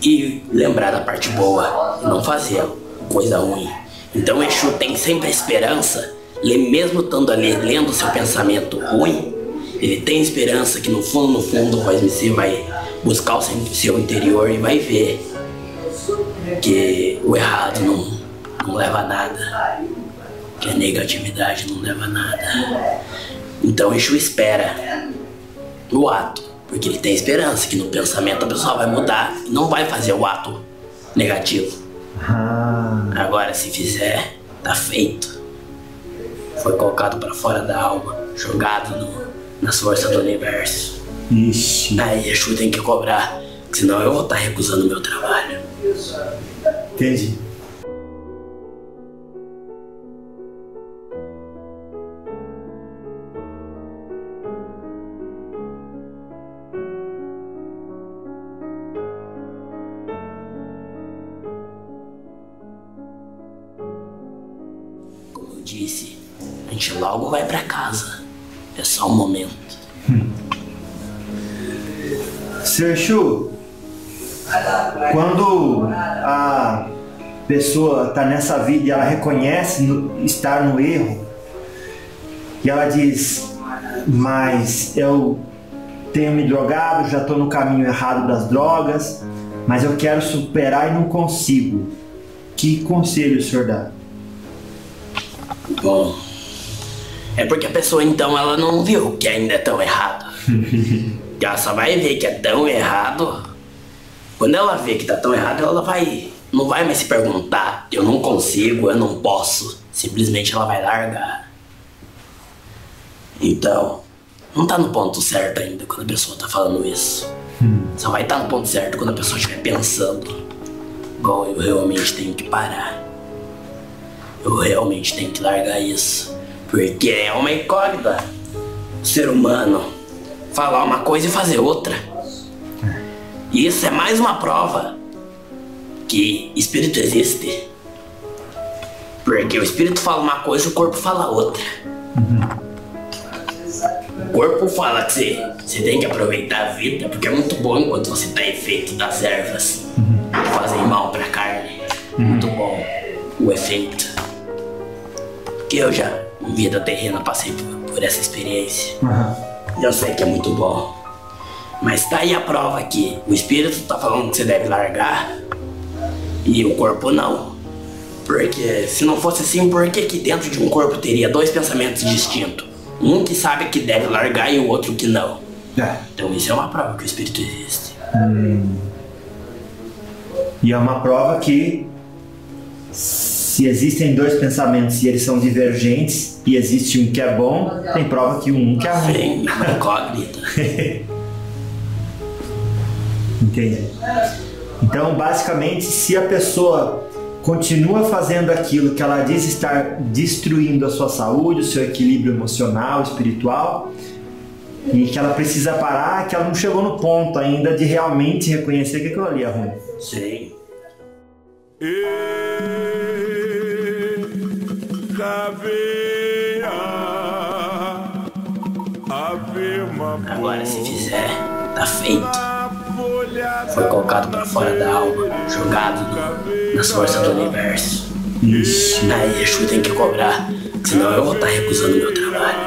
e lembrar da parte boa, e não fazer coisa ruim. Então Exu tem sempre esperança, ele mesmo estando ali lendo seu pensamento ruim, ele tem esperança que no fundo, no fundo, vai você vai buscar o seu- interior e vai ver que o errado não, não leva a nada, que a negatividade não leva a nada. Então Exu espera o ato, porque ele tem esperança que no pensamento a pessoa vai mudar e não vai fazer o ato negativo. Ah, Agora, se fizer, tá feito. Foi colocado pra fora da alma, jogado no- nas forças do universo. ixi. Aí Exu tem que cobrar, senão eu vou estar recusando o meu trabalho. Entendi. Logo vai pra casa. É só um momento. Sr. Chu, quando a pessoa está nessa vida e ela reconhece no- estar no erro, e ela diz, mas eu tenho me drogado, já estou no caminho errado das drogas, mas eu quero superar e não consigo. Que conselho o senhor dá? Bom, é porque a pessoa então ela não viu que ainda é tão errado. ela só vai ver que é tão errado. Quando ela vê que tá tão errado, ela vai. Não vai mais se perguntar, eu não consigo, eu não posso. Simplesmente ela vai largar. Então, não tá no ponto certo ainda quando a pessoa tá falando isso. Só vai estar no ponto certo quando a pessoa estiver pensando. Bom, eu realmente tenho que parar. Eu realmente tenho que largar isso. Porque é uma incógnita. O ser humano falar uma coisa e fazer outra. E isso é mais uma prova que espírito existe. Porque o espírito fala uma coisa e o corpo fala outra. O corpo fala que você, você tem que aproveitar a vida porque é muito bom enquanto você tá efeito das ervas que fazem mal pra carne. Muito bom o efeito. Que eu já, em vida terrena, passei por, por essa experiência. Eu sei que é muito bom. Mas tá aí a prova que o espírito tá falando que você deve largar e o corpo não. Porque se não fosse assim, por que que dentro de um corpo teria dois pensamentos distintos? Um que sabe que deve largar e o outro que não. É. Então isso é uma prova que o espírito existe. E é uma prova que se existem dois pensamentos e eles são divergentes e existe um que é bom, tem prova que um que é ruim. Incógnita. Entende? Então, basicamente, se a pessoa continua fazendo aquilo que ela diz estar destruindo a sua saúde, o seu equilíbrio emocional, espiritual, e que ela precisa parar, que ela não chegou no ponto ainda de realmente reconhecer que aquilo ali é ruim. Sim. E caveia Agora se fizer, tá feito. Foi colocado pra fora da alma, jogado nas forças do universo. Ixi. Aí Exu tem que cobrar, senão eu vou estar recusando meu trabalho.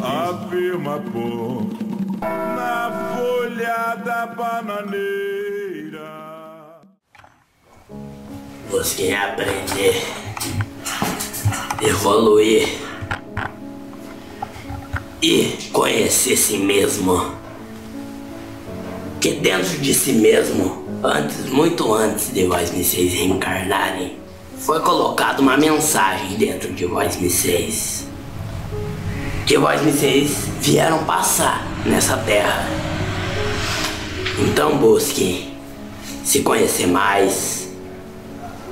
afirma pô na folha da bananeira. Você aprender, evoluir e conhecer si mesmo. Que dentro de si mesmo, antes, muito antes de vós me seis reencarnarem, foi colocada uma mensagem dentro de vós me seis. Que vós me seis vieram passar nessa terra. Então busquem se conhecer mais,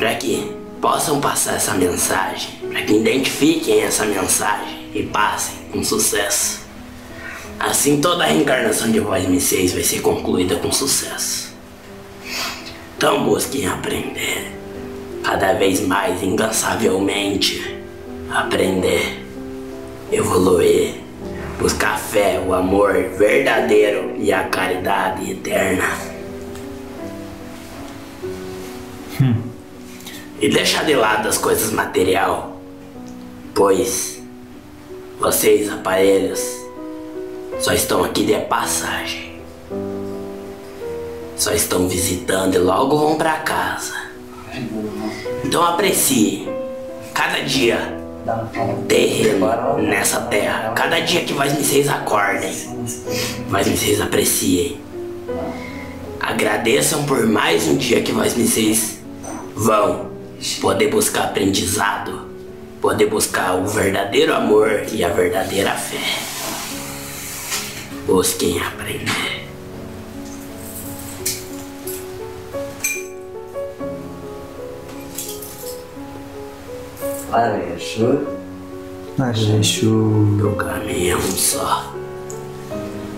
para que possam passar essa mensagem, para que identifiquem essa mensagem e passem com sucesso. Assim toda a reencarnação de Voz M6 vai ser concluída com sucesso. Então busquem aprender, cada vez mais incansavelmente, aprender, evoluir, buscar a fé, o amor verdadeiro e a caridade eterna. E deixar de lado as coisas material, pois vocês aparelhos só estão aqui de passagem, só estão visitando e logo vão para casa. Então aprecie cada dia terreno nessa terra, cada dia que vós vocês acordem, vós vocês apreciem. Agradeçam por mais um dia que vós vocês vão poder buscar aprendizado, poder buscar o verdadeiro amor e a verdadeira fé. Busquem aprender. Olha, Exu. Mas Exu. O caminho é um só.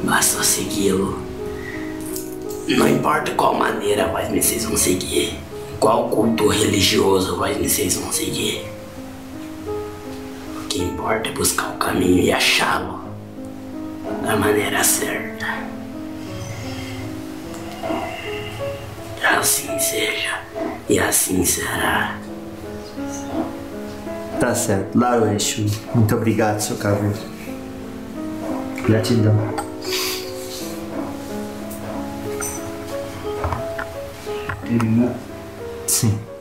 Basta segui-lo. Não importa qual maneira vós vocês vão seguir, qual culto religioso vocês vão seguir. O que importa é buscar o caminho e achá-lo da maneira certa. Assim seja, e assim será. Tá certo. Laro Exu. Muito obrigado, seu caveiro. Gratidão. Terminou. Sim.